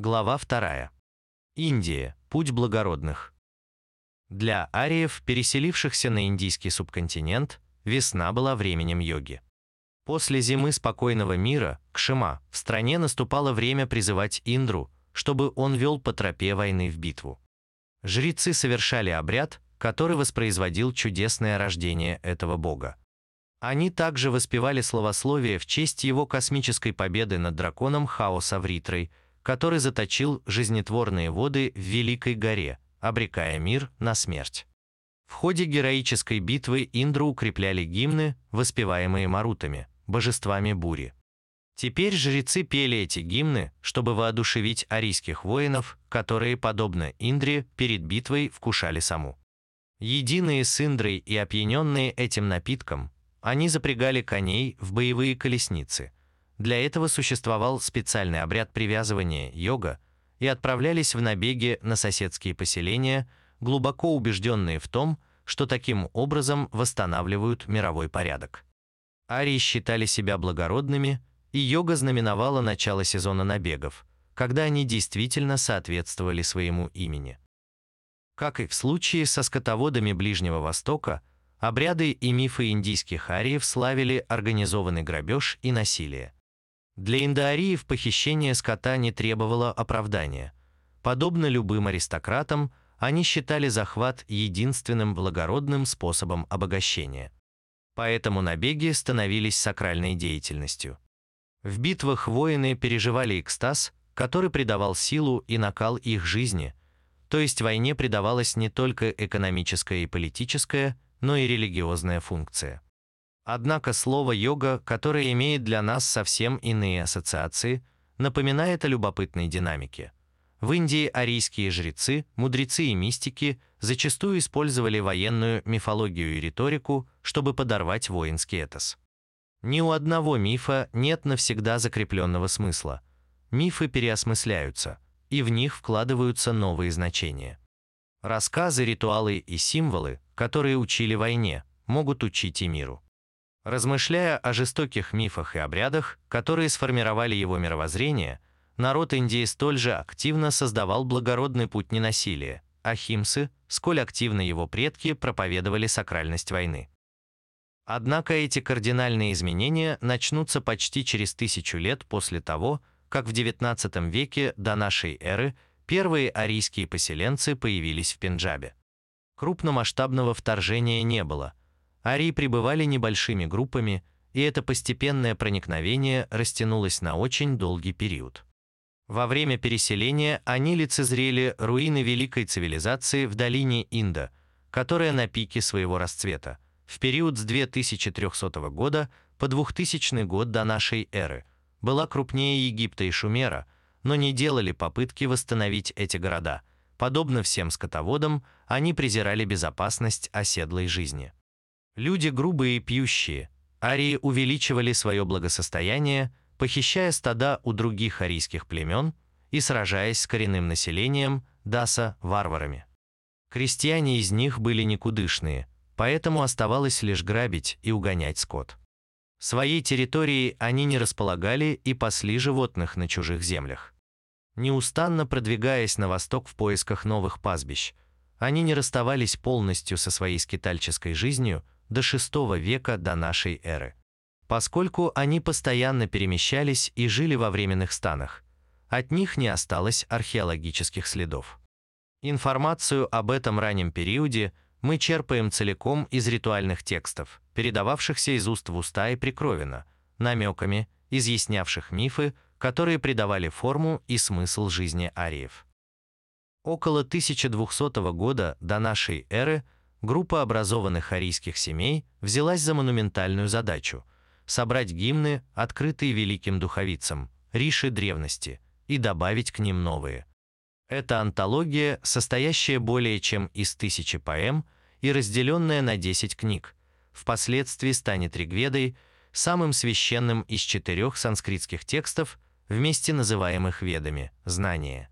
Глава 2. Индия. Путь благородных. Для ариев, переселившихся на индийский субконтинент, весна была временем йоги. После зимы спокойного мира, Кшима, в стране наступало время призывать Индру, чтобы он вел по тропе войны в битву. Жрецы совершали обряд, который воспроизводил чудесное рождение этого бога. Они также воспевали словословие в честь его космической победы над драконом Хаоса Вритрой, который заточил жизнетворные воды в Великой горе, обрекая мир на смерть. В ходе героической битвы Индру укрепляли гимны, воспеваемые марутами, божествами бури. Теперь жрецы пели эти гимны, чтобы воодушевить арийских воинов, которые, подобно Индре, перед битвой вкушали саму. Единые с Индрой и опьяненные этим напитком, они запрягали коней в боевые колесницы. Для этого существовал специальный обряд привязывания йога и отправлялись в набеги на соседские поселения, глубоко убежденные в том, что таким образом восстанавливают мировой порядок. Арии считали себя благородными, и йога знаменовала начало сезона набегов, когда они действительно соответствовали своему имени. Как и в случае со скотоводами Ближнего Востока, Обряды и мифы индийских ариев славили организованный грабеж и насилие. Для индоариев похищение скота не требовало оправдания. Подобно любым аристократам, они считали захват единственным благородным способом обогащения. Поэтому набеги становились сакральной деятельностью. В битвах воины переживали экстаз, который придавал силу и накал их жизни, то есть войне придавалась не только экономическая и политическая, но и религиозная функция. Однако слово «йога», которое имеет для нас совсем иные ассоциации, напоминает о любопытной динамике. В Индии арийские жрецы, мудрецы и мистики зачастую использовали военную мифологию и риторику, чтобы подорвать воинский этос. Ни у одного мифа нет навсегда закрепленного смысла. Мифы переосмысляются, и в них вкладываются новые значения. Рассказы, ритуалы и символы, которые учили войне, могут учить и миру. Размышляя о жестоких мифах и обрядах, которые сформировали его мировоззрение, народ Индии столь же активно создавал благородный путь ненасилия, ахимсы, сколь активно его предки проповедовали сакральность войны. Однако эти кардинальные изменения начнутся почти через тысячу лет после того, как в XIX веке до нашей эры Первые арийские поселенцы появились в Пенджабе. Крупномасштабного вторжения не было. Арии пребывали небольшими группами, и это постепенное проникновение растянулось на очень долгий период. Во время переселения они лицезрели руины великой цивилизации в долине Инда, которая на пике своего расцвета, в период с 2300 года по 2000 год до нашей эры, была крупнее Египта и Шумера – но не делали попытки восстановить эти города. Подобно всем скотоводам, они презирали безопасность оседлой жизни. Люди грубые и пьющие, арии увеличивали свое благосостояние, похищая стада у других арийских племен и сражаясь с коренным населением, даса, варварами. Крестьяне из них были никудышные, поэтому оставалось лишь грабить и угонять скот. Своей территории они не располагали и пасли животных на чужих землях. Неустанно продвигаясь на восток в поисках новых пастбищ, они не расставались полностью со своей скитальческой жизнью до VI века до нашей эры. Поскольку они постоянно перемещались и жили во временных станах, от них не осталось археологических следов. Информацию об этом раннем периоде мы черпаем целиком из ритуальных текстов, передававшихся из уст в уста и прикровенно, намеками, изъяснявших мифы, которые придавали форму и смысл жизни ариев. Около 1200 года до нашей эры группа образованных арийских семей взялась за монументальную задачу – собрать гимны, открытые великим духовицам, риши древности, и добавить к ним новые. Это антология, состоящая более чем из тысячи поэм и разделенная на 10 книг, впоследствии станет Ригведой, самым священным из четырех санскритских текстов, вместе называемых ведами, знания.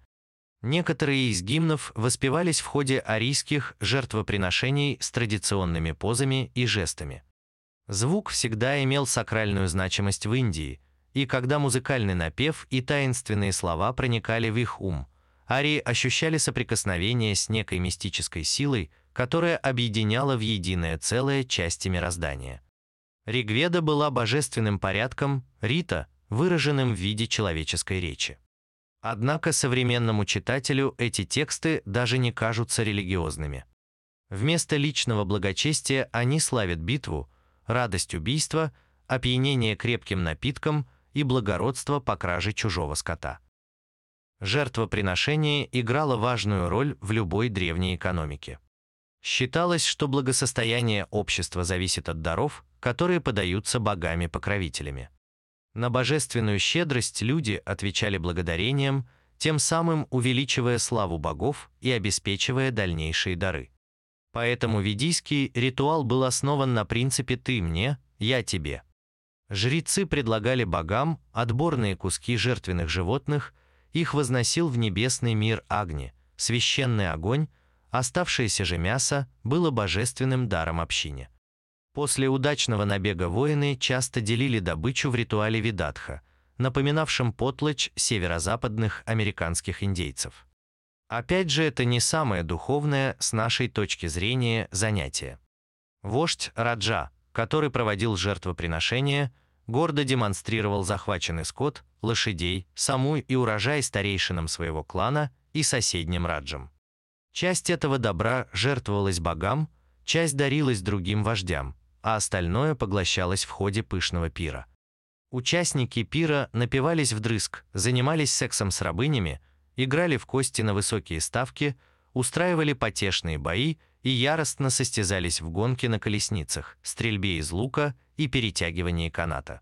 Некоторые из гимнов воспевались в ходе арийских жертвоприношений с традиционными позами и жестами. Звук всегда имел сакральную значимость в Индии, И когда музыкальный напев и таинственные слова проникали в их ум, арии ощущали соприкосновение с некой мистической силой, которая объединяла в единое целое части мироздания. Ригведа была божественным порядком, Рита – выраженным в виде человеческой речи. Однако современному читателю эти тексты даже не кажутся религиозными. Вместо личного благочестия они славят битву, радость убийства, опьянение крепким напитком и благородство по краже чужого скота. Жертвоприношение играло важную роль в любой древней экономике. Считалось, что благосостояние общества зависит от даров, которые подаются богами-покровителями. На божественную щедрость люди отвечали благодарением, тем самым увеличивая славу богов и обеспечивая дальнейшие дары. Поэтому ведийский ритуал был основан на принципе «ты мне, я тебе». Жрецы предлагали богам отборные куски жертвенных животных, их возносил в небесный мир Агни, священный огонь, оставшееся же мясо было божественным даром общине. После удачного набега воины часто делили добычу в ритуале Видатха, напоминавшем потлочь северо-западных американских индейцев. Опять же, это не самое духовное с нашей точки зрения занятие. Вождь Раджа, который проводил жертвоприношения, гордо демонстрировал захваченный скот, лошадей, саму и урожай старейшинам своего клана и соседним раджам. Часть этого добра жертвовалась богам, часть дарилась другим вождям, а остальное поглощалось в ходе пышного пира. Участники пира напивались вдрызг, занимались сексом с рабынями, играли в кости на высокие ставки, устраивали потешные бои и яростно состязались в гонке на колесницах, стрельбе из лука и перетягивании каната.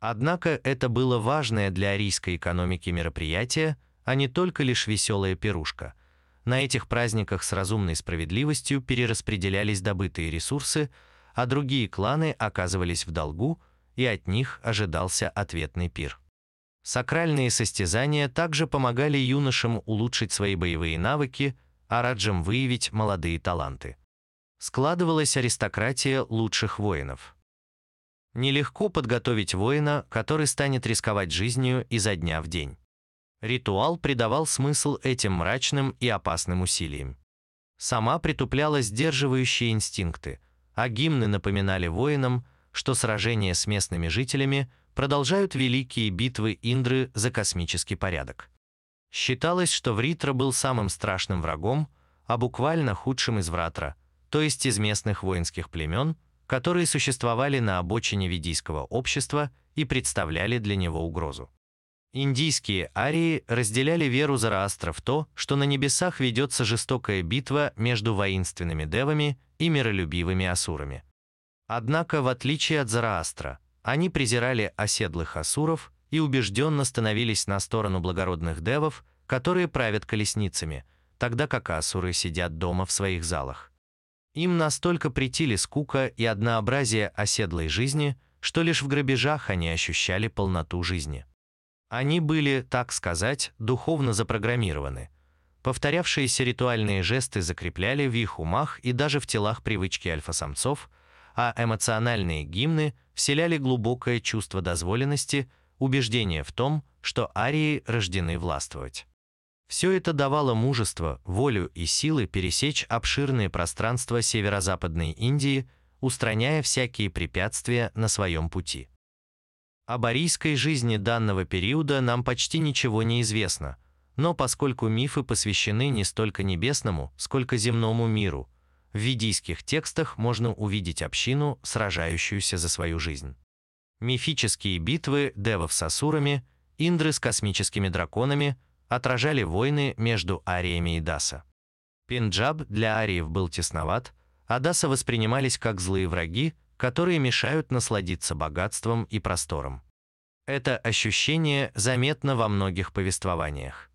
Однако это было важное для арийской экономики мероприятие, а не только лишь веселая пирушка. На этих праздниках с разумной справедливостью перераспределялись добытые ресурсы, а другие кланы оказывались в долгу, и от них ожидался ответный пир. Сакральные состязания также помогали юношам улучшить свои боевые навыки, а раджам выявить молодые таланты. Складывалась аристократия лучших воинов. Нелегко подготовить воина, который станет рисковать жизнью изо дня в день. Ритуал придавал смысл этим мрачным и опасным усилиям. Сама притупляла сдерживающие инстинкты, а гимны напоминали воинам, что сражения с местными жителями продолжают великие битвы Индры за космический порядок. Считалось, что Вритра был самым страшным врагом, а буквально худшим из Вратра, то есть из местных воинских племен, которые существовали на обочине ведийского общества и представляли для него угрозу. Индийские арии разделяли веру Зараастра в то, что на небесах ведется жестокая битва между воинственными девами и миролюбивыми асурами. Однако, в отличие от Зараастра, они презирали оседлых асуров и убежденно становились на сторону благородных девов, которые правят колесницами, тогда как асуры сидят дома в своих залах. Им настолько претили скука и однообразие оседлой жизни, что лишь в грабежах они ощущали полноту жизни. Они были, так сказать, духовно запрограммированы. Повторявшиеся ритуальные жесты закрепляли в их умах и даже в телах привычки альфа-самцов – а эмоциональные гимны вселяли глубокое чувство дозволенности, убеждение в том, что арии рождены властвовать. Все это давало мужество, волю и силы пересечь обширные пространства северо-западной Индии, устраняя всякие препятствия на своем пути. Об арийской жизни данного периода нам почти ничего не известно, но поскольку мифы посвящены не столько небесному, сколько земному миру – в ведийских текстах можно увидеть общину, сражающуюся за свою жизнь. Мифические битвы девов с асурами, индры с космическими драконами отражали войны между ариями и Даса. Пенджаб для ариев был тесноват, а Даса воспринимались как злые враги, которые мешают насладиться богатством и простором. Это ощущение заметно во многих повествованиях.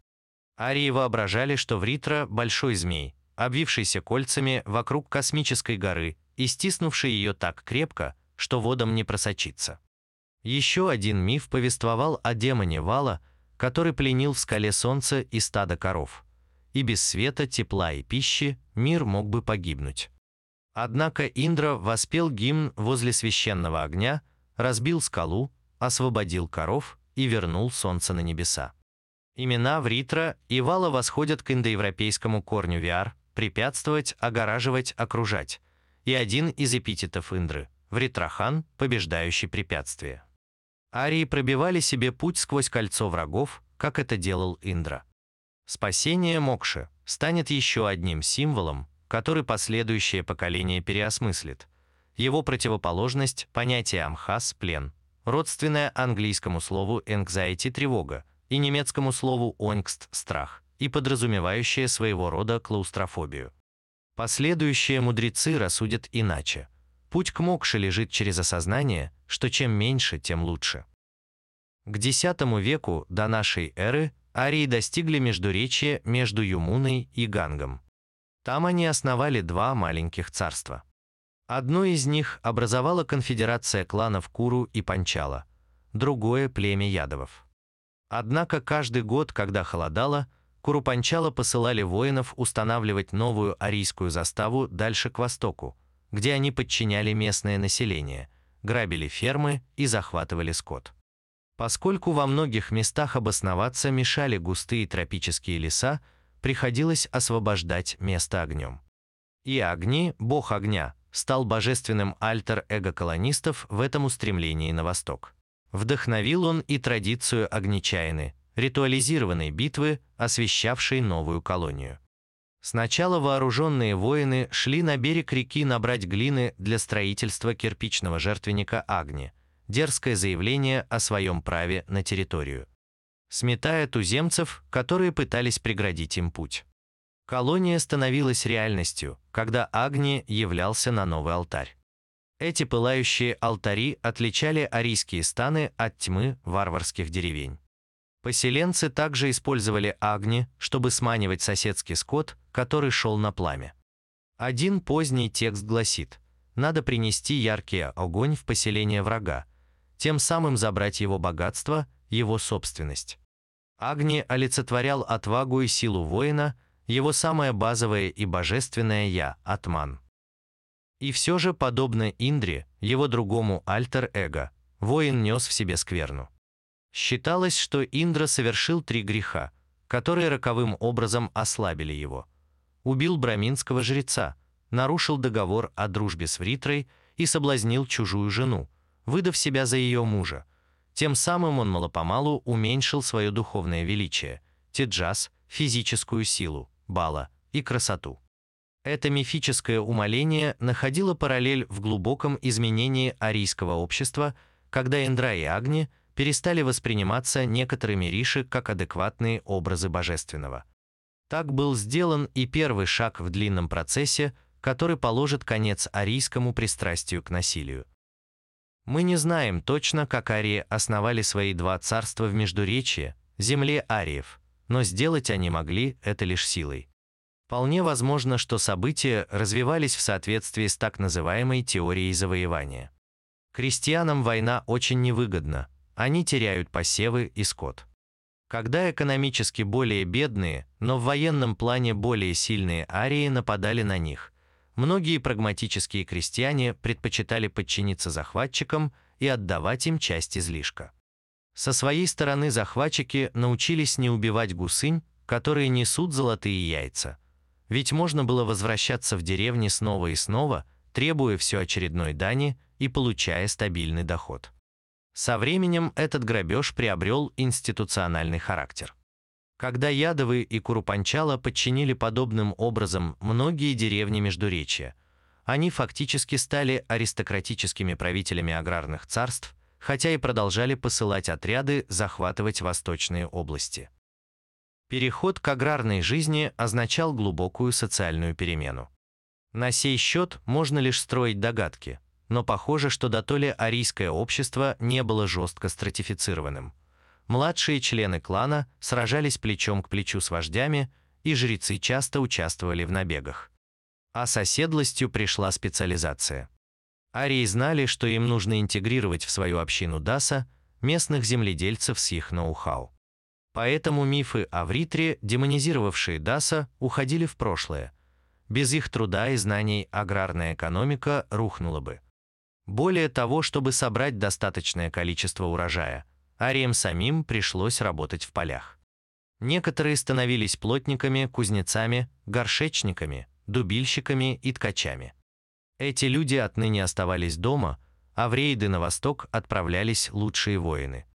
Арии воображали, что Вритра – большой змей, обвившийся кольцами вокруг космической горы и стиснувший ее так крепко, что водом не просочится. Еще один миф повествовал о демоне Вала, который пленил в скале солнце и стадо коров. И без света, тепла и пищи мир мог бы погибнуть. Однако Индра воспел гимн возле священного огня, разбил скалу, освободил коров и вернул солнце на небеса. Имена Вритра и Вала восходят к индоевропейскому корню виар – препятствовать, огораживать, окружать. И один из эпитетов Индры – Вритрахан, побеждающий препятствия. Арии пробивали себе путь сквозь кольцо врагов, как это делал Индра. Спасение Мокши станет еще одним символом, который последующее поколение переосмыслит. Его противоположность – понятие амхас – плен, родственное английскому слову anxiety – тревога, и немецкому слову «онгст» – страх, и подразумевающее своего рода клаустрофобию. Последующие мудрецы рассудят иначе. Путь к мокше лежит через осознание, что чем меньше, тем лучше. К X веку до нашей эры арии достигли междуречия между Юмуной и Гангом. Там они основали два маленьких царства. Одно из них образовала конфедерация кланов Куру и Панчала, другое – племя Ядовов. Однако каждый год, когда холодало, Курупанчала посылали воинов устанавливать новую арийскую заставу дальше к востоку, где они подчиняли местное население, грабили фермы и захватывали скот. Поскольку во многих местах обосноваться мешали густые тропические леса, приходилось освобождать место огнем. И Огни, бог огня, стал божественным альтер-эго колонистов в этом устремлении на восток. Вдохновил он и традицию огнечаяны, ритуализированной битвы, освещавшей новую колонию. Сначала вооруженные воины шли на берег реки набрать глины для строительства кирпичного жертвенника Агни, дерзкое заявление о своем праве на территорию. Сметая туземцев, которые пытались преградить им путь. Колония становилась реальностью, когда Агни являлся на новый алтарь. Эти пылающие алтари отличали арийские станы от тьмы варварских деревень. Поселенцы также использовали агни, чтобы сманивать соседский скот, который шел на пламя. Один поздний текст гласит «Надо принести яркий огонь в поселение врага, тем самым забрать его богатство, его собственность». Агни олицетворял отвагу и силу воина, его самое базовое и божественное «я» – Атман. И все же, подобно Индре, его другому альтер-эго, воин нес в себе скверну. Считалось, что Индра совершил три греха, которые роковым образом ослабили его. Убил браминского жреца, нарушил договор о дружбе с Вритрой и соблазнил чужую жену, выдав себя за ее мужа. Тем самым он малопомалу уменьшил свое духовное величие, теджас, физическую силу, бала и красоту. Это мифическое умоление находило параллель в глубоком изменении арийского общества, когда Индра и Агни перестали восприниматься некоторыми риши как адекватные образы божественного. Так был сделан и первый шаг в длинном процессе, который положит конец арийскому пристрастию к насилию. Мы не знаем точно, как арии основали свои два царства в Междуречье, земле ариев, но сделать они могли это лишь силой. Вполне возможно, что события развивались в соответствии с так называемой теорией завоевания. Крестьянам война очень невыгодна, они теряют посевы и скот. Когда экономически более бедные, но в военном плане более сильные арии нападали на них, многие прагматические крестьяне предпочитали подчиниться захватчикам и отдавать им часть излишка. Со своей стороны захватчики научились не убивать гусынь, которые несут золотые яйца – ведь можно было возвращаться в деревни снова и снова, требуя все очередной дани и получая стабильный доход. Со временем этот грабеж приобрел институциональный характер. Когда Ядовы и Курупанчала подчинили подобным образом многие деревни Междуречья, они фактически стали аристократическими правителями аграрных царств, хотя и продолжали посылать отряды захватывать восточные области. Переход к аграрной жизни означал глубокую социальную перемену. На сей счет можно лишь строить догадки, но похоже, что до то ли арийское общество не было жестко стратифицированным. Младшие члены клана сражались плечом к плечу с вождями, и жрецы часто участвовали в набегах. А с пришла специализация. Арии знали, что им нужно интегрировать в свою общину Даса местных земледельцев с их ноу-хау. Поэтому мифы о Вритре, демонизировавшие Даса, уходили в прошлое. Без их труда и знаний аграрная экономика рухнула бы. Более того, чтобы собрать достаточное количество урожая, ариям самим пришлось работать в полях. Некоторые становились плотниками, кузнецами, горшечниками, дубильщиками и ткачами. Эти люди отныне оставались дома, а в рейды на восток отправлялись лучшие воины.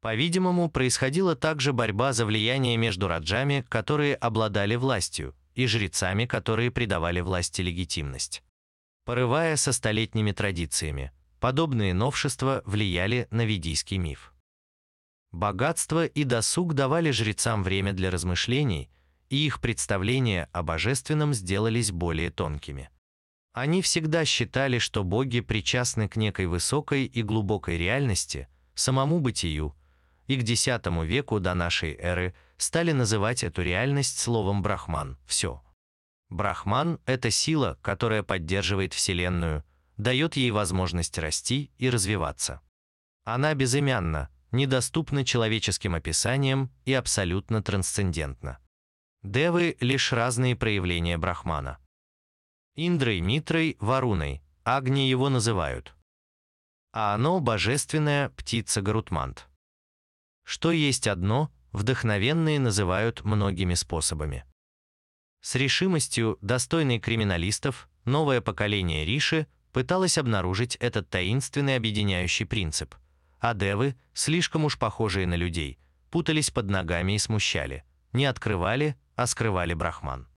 По-видимому, происходила также борьба за влияние между раджами, которые обладали властью, и жрецами, которые придавали власти легитимность. Порывая со столетними традициями, подобные новшества влияли на ведийский миф. Богатство и досуг давали жрецам время для размышлений, и их представления о божественном сделались более тонкими. Они всегда считали, что боги причастны к некой высокой и глубокой реальности, самому бытию, и к X веку до нашей эры стали называть эту реальность словом «брахман» – «все». Брахман – это сила, которая поддерживает Вселенную, дает ей возможность расти и развиваться. Она безымянна, недоступна человеческим описаниям и абсолютно трансцендентна. Девы – лишь разные проявления Брахмана. Индрой, Митрой, Варуной, Агни его называют. А оно – божественная птица Гарутмант. Что есть одно, вдохновенные называют многими способами. С решимостью, достойной криминалистов, новое поколение Риши пыталось обнаружить этот таинственный объединяющий принцип, а девы, слишком уж похожие на людей, путались под ногами и смущали, не открывали, а скрывали брахман.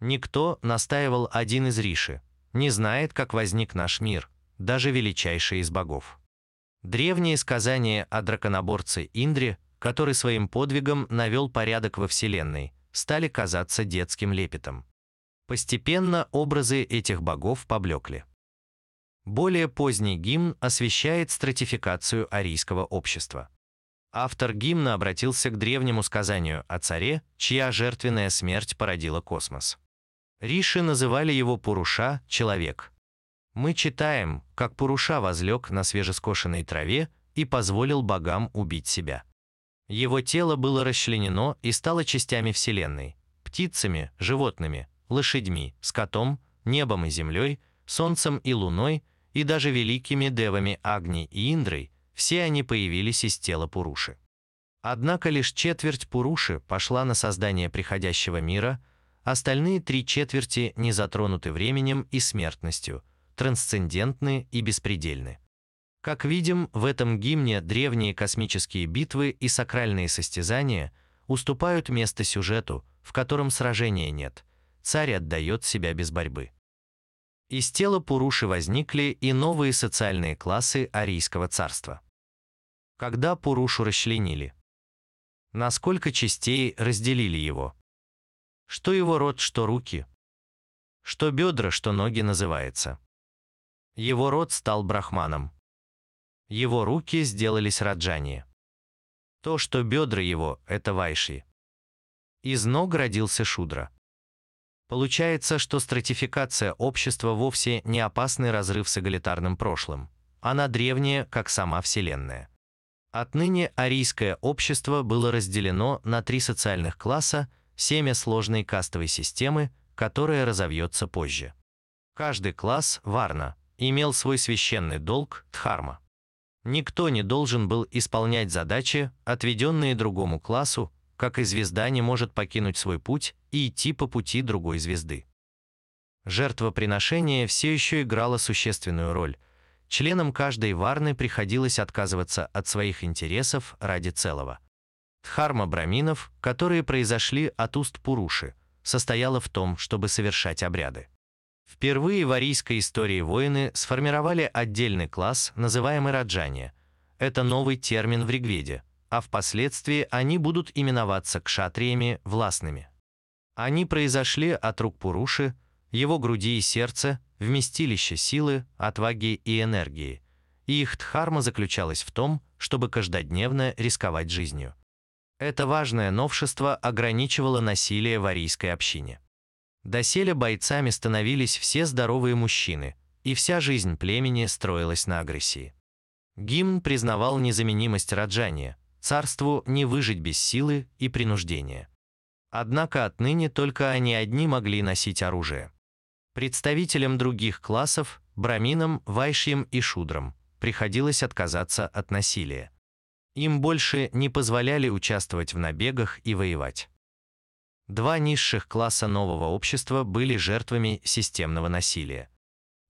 Никто, настаивал один из Риши, не знает, как возник наш мир, даже величайший из богов. Древние сказания о драконоборце Индре, который своим подвигом навел порядок во Вселенной, стали казаться детским лепетом. Постепенно образы этих богов поблекли. Более поздний гимн освещает стратификацию арийского общества. Автор гимна обратился к древнему сказанию о царе, чья жертвенная смерть породила космос. Риши называли его Пуруша – человек, мы читаем, как Пуруша возлег на свежескошенной траве и позволил богам убить себя. Его тело было расчленено и стало частями Вселенной – птицами, животными, лошадьми, скотом, небом и землей, солнцем и луной, и даже великими девами Агни и Индрой, все они появились из тела Пуруши. Однако лишь четверть Пуруши пошла на создание приходящего мира, остальные три четверти не затронуты временем и смертностью – трансцендентны и беспредельны. Как видим, в этом гимне древние космические битвы и сакральные состязания уступают место сюжету, в котором сражения нет, царь отдает себя без борьбы. Из тела Пуруши возникли и новые социальные классы Арийского царства. Когда Пурушу расчленили? На сколько частей разделили его? Что его рот, что руки? Что бедра, что ноги называется? Его род стал брахманом. Его руки сделались раджани. То, что бедра его – это вайши. Из ног родился шудра. Получается, что стратификация общества вовсе не опасный разрыв с эгалитарным прошлым. Она древняя, как сама Вселенная. Отныне арийское общество было разделено на три социальных класса, семя сложной кастовой системы, которая разовьется позже. Каждый класс – варна, имел свой священный долг – дхарма. Никто не должен был исполнять задачи, отведенные другому классу, как и звезда не может покинуть свой путь и идти по пути другой звезды. Жертвоприношение все еще играло существенную роль. Членам каждой варны приходилось отказываться от своих интересов ради целого. Дхарма браминов, которые произошли от уст Пуруши, состояла в том, чтобы совершать обряды. Впервые в арийской истории воины сформировали отдельный класс, называемый раджане. Это новый термин в Ригведе, а впоследствии они будут именоваться кшатриями властными. Они произошли от рук Пуруши, его груди и сердца, вместилище силы, отваги и энергии. И их дхарма заключалась в том, чтобы каждодневно рисковать жизнью. Это важное новшество ограничивало насилие в арийской общине. Доселе бойцами становились все здоровые мужчины, и вся жизнь племени строилась на агрессии. Гимн признавал незаменимость раджания, царству не выжить без силы и принуждения. Однако отныне только они одни могли носить оружие. Представителям других классов браминам, вайшьям и шудрам приходилось отказаться от насилия. Им больше не позволяли участвовать в набегах и воевать. Два низших класса нового общества были жертвами системного насилия.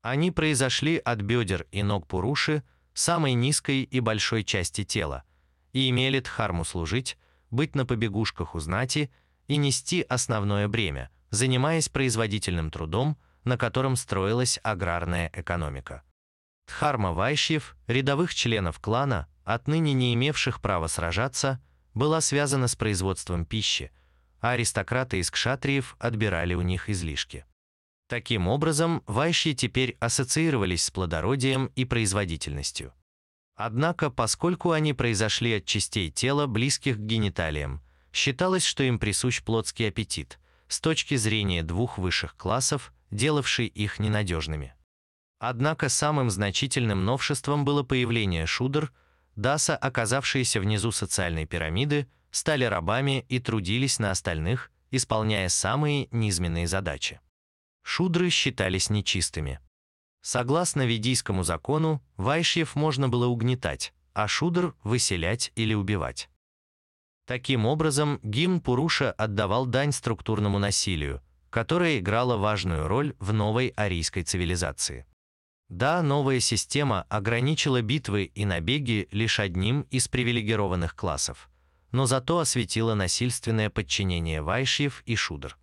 Они произошли от бедер и ног Пуруши, самой низкой и большой части тела, и имели дхарму служить, быть на побегушках у знати и нести основное бремя, занимаясь производительным трудом, на котором строилась аграрная экономика. Дхарма вайшьев, рядовых членов клана, отныне не имевших права сражаться, была связана с производством пищи, а аристократы из кшатриев отбирали у них излишки. Таким образом, вайши теперь ассоциировались с плодородием и производительностью. Однако, поскольку они произошли от частей тела, близких к гениталиям, считалось, что им присущ плотский аппетит, с точки зрения двух высших классов, делавший их ненадежными. Однако самым значительным новшеством было появление шудр, даса, оказавшиеся внизу социальной пирамиды, стали рабами и трудились на остальных, исполняя самые низменные задачи. Шудры считались нечистыми. Согласно ведийскому закону, вайшьев можно было угнетать, а шудр – выселять или убивать. Таким образом, гимн Пуруша отдавал дань структурному насилию, которое играло важную роль в новой арийской цивилизации. Да, новая система ограничила битвы и набеги лишь одним из привилегированных классов, но зато осветила насильственное подчинение вайшьев и шудр.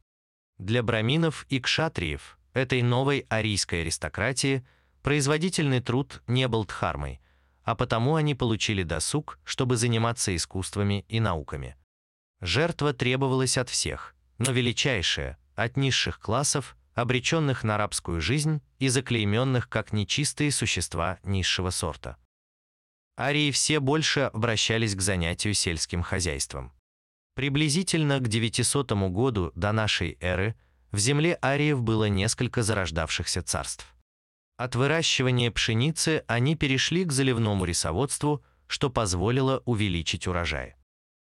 Для браминов и кшатриев, этой новой арийской аристократии, производительный труд не был дхармой, а потому они получили досуг, чтобы заниматься искусствами и науками. Жертва требовалась от всех, но величайшая – от низших классов, обреченных на рабскую жизнь и заклейменных как нечистые существа низшего сорта. Арии все больше обращались к занятию сельским хозяйством. Приблизительно к 900 году до нашей эры в земле ариев было несколько зарождавшихся царств. От выращивания пшеницы они перешли к заливному рисоводству, что позволило увеличить урожай.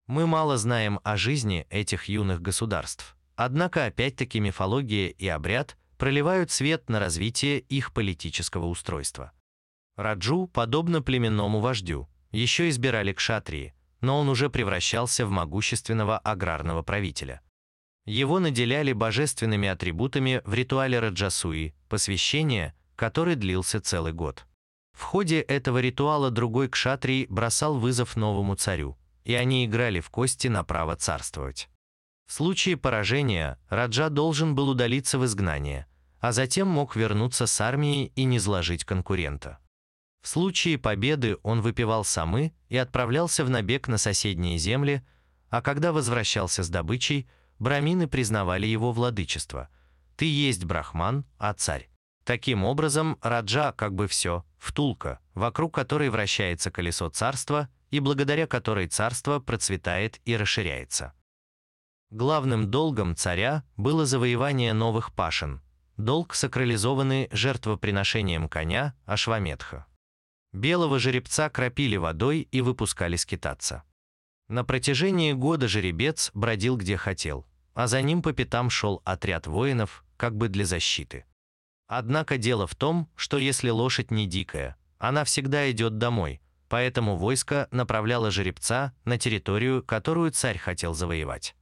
Мы мало знаем о жизни этих юных государств, однако опять-таки мифология и обряд проливают свет на развитие их политического устройства. Раджу, подобно племенному вождю, еще избирали кшатрии, но он уже превращался в могущественного аграрного правителя. Его наделяли божественными атрибутами в ритуале Раджасуи, посвящение, который длился целый год. В ходе этого ритуала другой кшатрий бросал вызов новому царю, и они играли в кости на право царствовать. В случае поражения Раджа должен был удалиться в изгнание, а затем мог вернуться с армией и не сложить конкурента. В случае победы он выпивал самы и отправлялся в набег на соседние земли, а когда возвращался с добычей, брамины признавали его владычество. «Ты есть брахман, а царь». Таким образом, Раджа как бы все, втулка, вокруг которой вращается колесо царства и благодаря которой царство процветает и расширяется. Главным долгом царя было завоевание новых пашин, долг сакрализованный жертвоприношением коня Ашваметха. Белого жеребца кропили водой и выпускали скитаться. На протяжении года жеребец бродил где хотел, а за ним по пятам шел отряд воинов, как бы для защиты. Однако дело в том, что если лошадь не дикая, она всегда идет домой, поэтому войско направляло жеребца на территорию, которую царь хотел завоевать.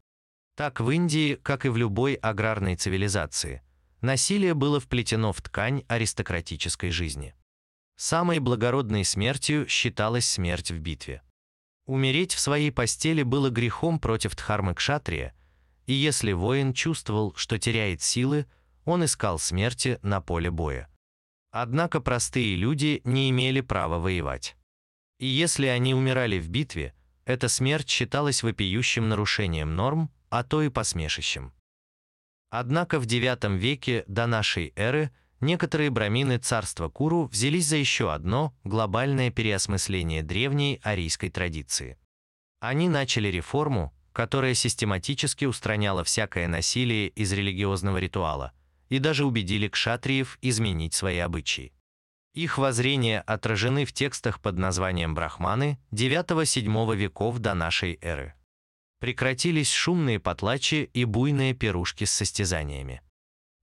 Так в Индии, как и в любой аграрной цивилизации, насилие было вплетено в ткань аристократической жизни. Самой благородной смертью считалась смерть в битве. Умереть в своей постели было грехом против Дхармы Кшатрия, и если воин чувствовал, что теряет силы, он искал смерти на поле боя. Однако простые люди не имели права воевать. И если они умирали в битве, эта смерть считалась вопиющим нарушением норм, а то и посмешищем. Однако в IX веке до нашей эры некоторые брамины царства Куру взялись за еще одно глобальное переосмысление древней арийской традиции. Они начали реформу, которая систематически устраняла всякое насилие из религиозного ритуала и даже убедили кшатриев изменить свои обычаи. Их воззрения отражены в текстах под названием «Брахманы» IX-VII веков до нашей эры. Прекратились шумные потлачи и буйные пирушки с состязаниями.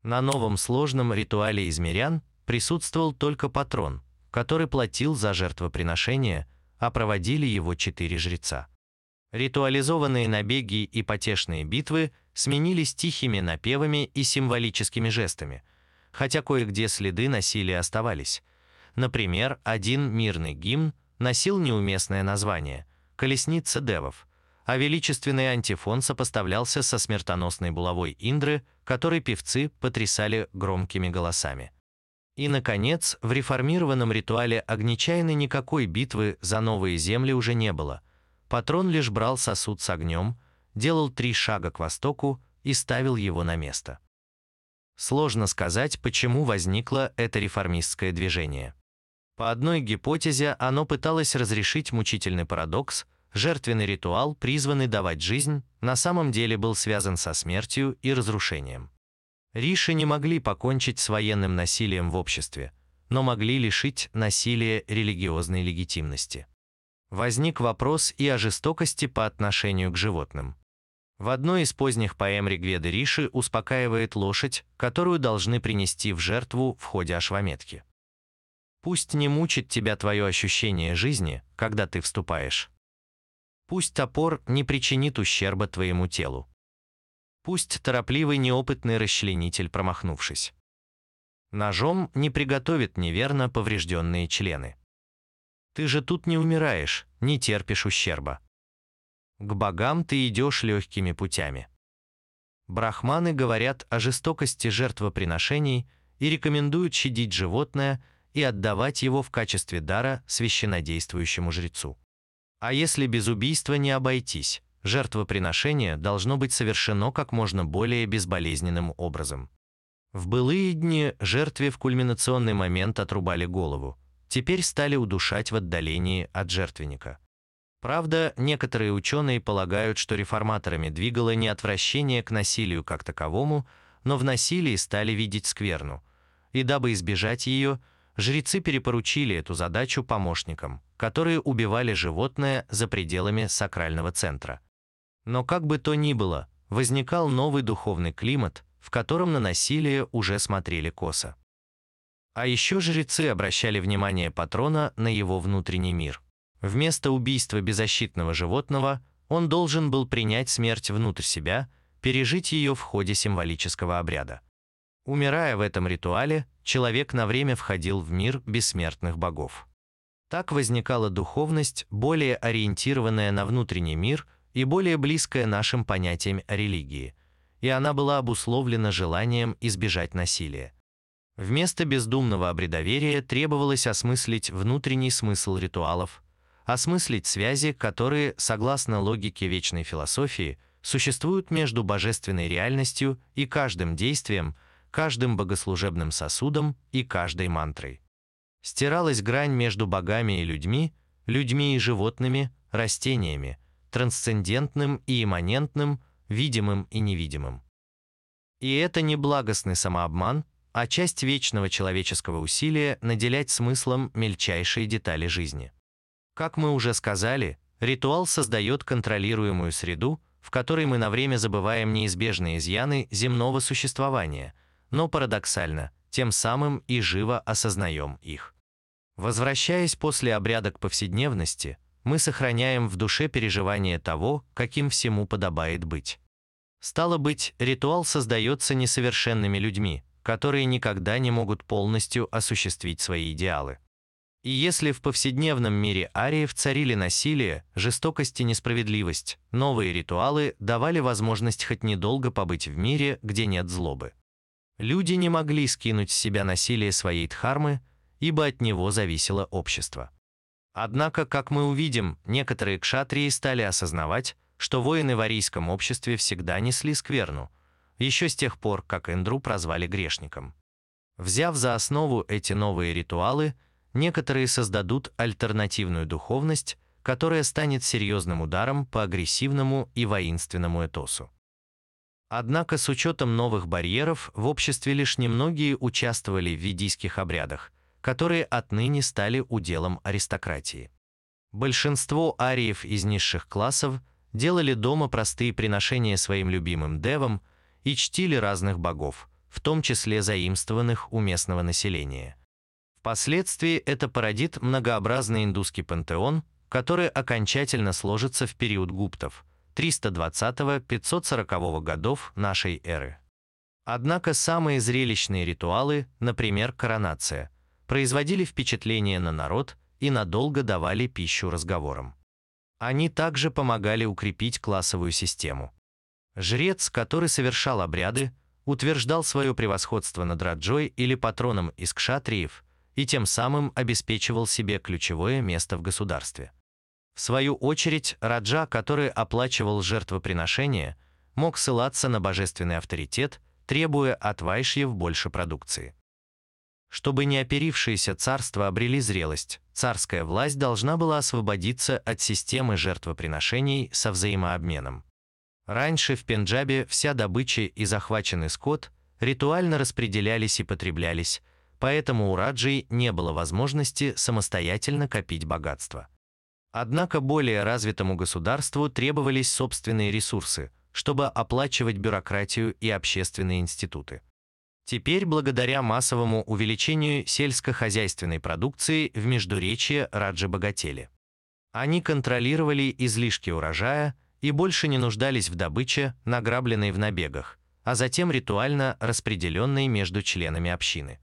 На новом сложном ритуале измерян присутствовал только патрон, который платил за жертвоприношение, а проводили его четыре жреца. Ритуализованные набеги и потешные битвы сменились тихими напевами и символическими жестами, хотя кое-где следы насилия оставались. Например, один мирный гимн носил неуместное название «Колесница девов», а величественный антифон сопоставлялся со смертоносной булавой Индры, которой певцы потрясали громкими голосами. И, наконец, в реформированном ритуале Огнечаяны никакой битвы за новые земли уже не было. Патрон лишь брал сосуд с огнем, делал три шага к востоку и ставил его на место. Сложно сказать, почему возникло это реформистское движение. По одной гипотезе оно пыталось разрешить мучительный парадокс, жертвенный ритуал, призванный давать жизнь, на самом деле был связан со смертью и разрушением. Риши не могли покончить с военным насилием в обществе, но могли лишить насилия религиозной легитимности. Возник вопрос и о жестокости по отношению к животным. В одной из поздних поэм Ригведы Риши успокаивает лошадь, которую должны принести в жертву в ходе ашваметки. Пусть не мучит тебя твое ощущение жизни, когда ты вступаешь. Пусть топор не причинит ущерба твоему телу. Пусть торопливый неопытный расчленитель, промахнувшись. Ножом не приготовит неверно поврежденные члены. Ты же тут не умираешь, не терпишь ущерба. К богам ты идешь легкими путями. Брахманы говорят о жестокости жертвоприношений и рекомендуют щадить животное и отдавать его в качестве дара священнодействующему жрецу. А если без убийства не обойтись, жертвоприношение должно быть совершено как можно более безболезненным образом. В былые дни жертве в кульминационный момент отрубали голову, теперь стали удушать в отдалении от жертвенника. Правда, некоторые ученые полагают, что реформаторами двигало не отвращение к насилию как таковому, но в насилии стали видеть скверну, и дабы избежать ее, жрецы перепоручили эту задачу помощникам, которые убивали животное за пределами сакрального центра. Но как бы то ни было, возникал новый духовный климат, в котором на насилие уже смотрели косо. А еще жрецы обращали внимание патрона на его внутренний мир. Вместо убийства беззащитного животного он должен был принять смерть внутрь себя, пережить ее в ходе символического обряда. Умирая в этом ритуале, человек на время входил в мир бессмертных богов. Так возникала духовность, более ориентированная на внутренний мир – и более близкая нашим понятиям о религии, и она была обусловлена желанием избежать насилия. Вместо бездумного обредоверия требовалось осмыслить внутренний смысл ритуалов, осмыслить связи, которые, согласно логике вечной философии, существуют между божественной реальностью и каждым действием, каждым богослужебным сосудом и каждой мантрой. Стиралась грань между богами и людьми, людьми и животными, растениями, трансцендентным и имманентным, видимым и невидимым. И это не благостный самообман, а часть вечного человеческого усилия наделять смыслом мельчайшие детали жизни. Как мы уже сказали, ритуал создает контролируемую среду, в которой мы на время забываем неизбежные изъяны земного существования, но парадоксально, тем самым и живо осознаем их. Возвращаясь после обряда к повседневности, мы сохраняем в душе переживание того, каким всему подобает быть. Стало быть, ритуал создается несовершенными людьми, которые никогда не могут полностью осуществить свои идеалы. И если в повседневном мире ариев царили насилие, жестокость и несправедливость, новые ритуалы давали возможность хоть недолго побыть в мире, где нет злобы. Люди не могли скинуть с себя насилие своей дхармы, ибо от него зависело общество. Однако, как мы увидим, некоторые кшатрии стали осознавать, что воины в арийском обществе всегда несли скверну, еще с тех пор, как Эндру прозвали грешником. Взяв за основу эти новые ритуалы, некоторые создадут альтернативную духовность, которая станет серьезным ударом по агрессивному и воинственному этосу. Однако с учетом новых барьеров в обществе лишь немногие участвовали в ведийских обрядах, которые отныне стали уделом аристократии. Большинство ариев из низших классов делали дома простые приношения своим любимым девам и чтили разных богов, в том числе заимствованных у местного населения. Впоследствии это породит многообразный индусский пантеон, который окончательно сложится в период гуптов 320-540 годов нашей эры. Однако самые зрелищные ритуалы, например, коронация, производили впечатление на народ и надолго давали пищу разговорам. Они также помогали укрепить классовую систему. Жрец, который совершал обряды, утверждал свое превосходство над Раджой или патроном из кшатриев и тем самым обеспечивал себе ключевое место в государстве. В свою очередь, Раджа, который оплачивал жертвоприношения, мог ссылаться на божественный авторитет, требуя от вайшьев больше продукции. Чтобы неоперившиеся царства обрели зрелость, царская власть должна была освободиться от системы жертвоприношений со взаимообменом. Раньше в Пенджабе вся добыча и захваченный скот ритуально распределялись и потреблялись, поэтому у раджей не было возможности самостоятельно копить богатство. Однако более развитому государству требовались собственные ресурсы, чтобы оплачивать бюрократию и общественные институты. Теперь, благодаря массовому увеличению сельскохозяйственной продукции в Междуречье раджи богатели. Они контролировали излишки урожая, и больше не нуждались в добыче, награбленной в набегах, а затем ритуально распределенной между членами общины.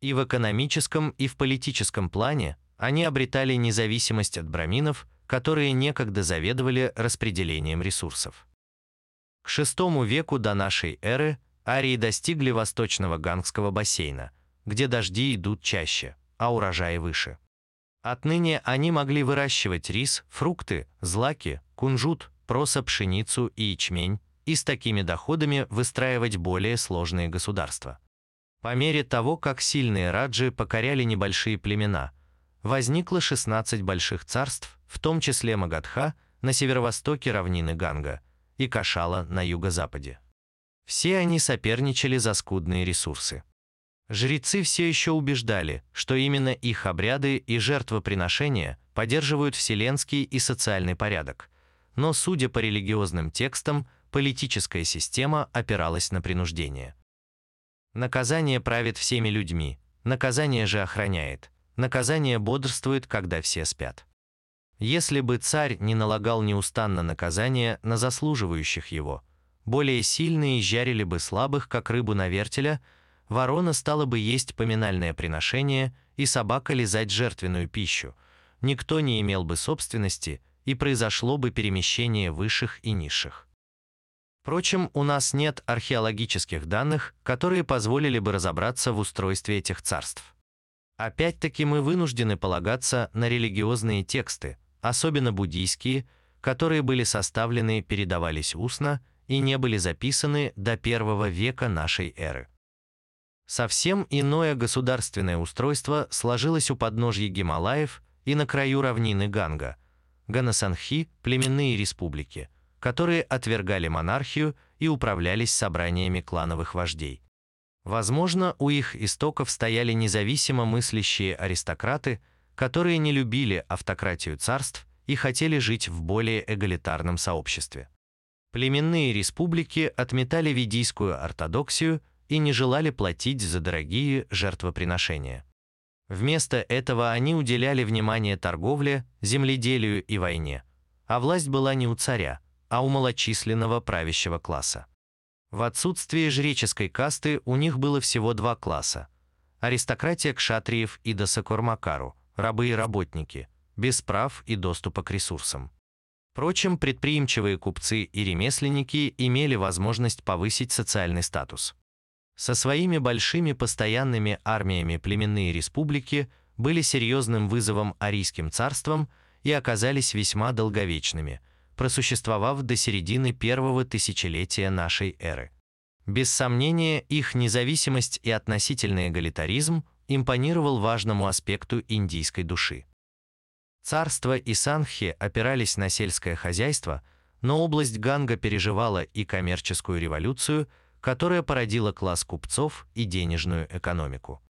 И в экономическом, и в политическом плане они обретали независимость от браминов, которые некогда заведовали распределением ресурсов. К VI веку до нашей эры арии достигли восточного Гангского бассейна, где дожди идут чаще, а урожаи выше. Отныне они могли выращивать рис, фрукты, злаки, кунжут, проса, пшеницу и ячмень, и с такими доходами выстраивать более сложные государства. По мере того, как сильные раджи покоряли небольшие племена, возникло 16 больших царств, в том числе Магадха на северо-востоке равнины Ганга и Кашала на юго-западе. Все они соперничали за скудные ресурсы. Жрецы все еще убеждали, что именно их обряды и жертвоприношения поддерживают вселенский и социальный порядок, но, судя по религиозным текстам, политическая система опиралась на принуждение. Наказание правит всеми людьми, наказание же охраняет, наказание бодрствует, когда все спят. Если бы царь не налагал неустанно наказание на заслуживающих его, более сильные жарили бы слабых, как рыбу на вертеля, ворона стала бы есть поминальное приношение и собака лизать жертвенную пищу, никто не имел бы собственности – и произошло бы перемещение высших и низших. Впрочем, у нас нет археологических данных, которые позволили бы разобраться в устройстве этих царств. Опять-таки мы вынуждены полагаться на религиозные тексты, особенно буддийские, которые были составлены, передавались устно и не были записаны до первого века нашей эры. Совсем иное государственное устройство сложилось у подножья Гималаев и на краю равнины Ганга – Ганасанхи – племенные республики, которые отвергали монархию и управлялись собраниями клановых вождей. Возможно, у их истоков стояли независимо мыслящие аристократы, которые не любили автократию царств и хотели жить в более эгалитарном сообществе. Племенные республики отметали ведийскую ортодоксию и не желали платить за дорогие жертвоприношения. Вместо этого они уделяли внимание торговле, земледелию и войне, а власть была не у царя, а у малочисленного правящего класса. В отсутствие жреческой касты у них было всего два класса – аристократия кшатриев и досакормакару, рабы и работники, без прав и доступа к ресурсам. Впрочем, предприимчивые купцы и ремесленники имели возможность повысить социальный статус. Со своими большими постоянными армиями племенные республики были серьезным вызовом арийским царствам и оказались весьма долговечными, просуществовав до середины первого тысячелетия нашей эры. Без сомнения, их независимость и относительный эгалитаризм импонировал важному аспекту индийской души. Царство и Санхи опирались на сельское хозяйство, но область Ганга переживала и коммерческую революцию – которая породила класс купцов и денежную экономику.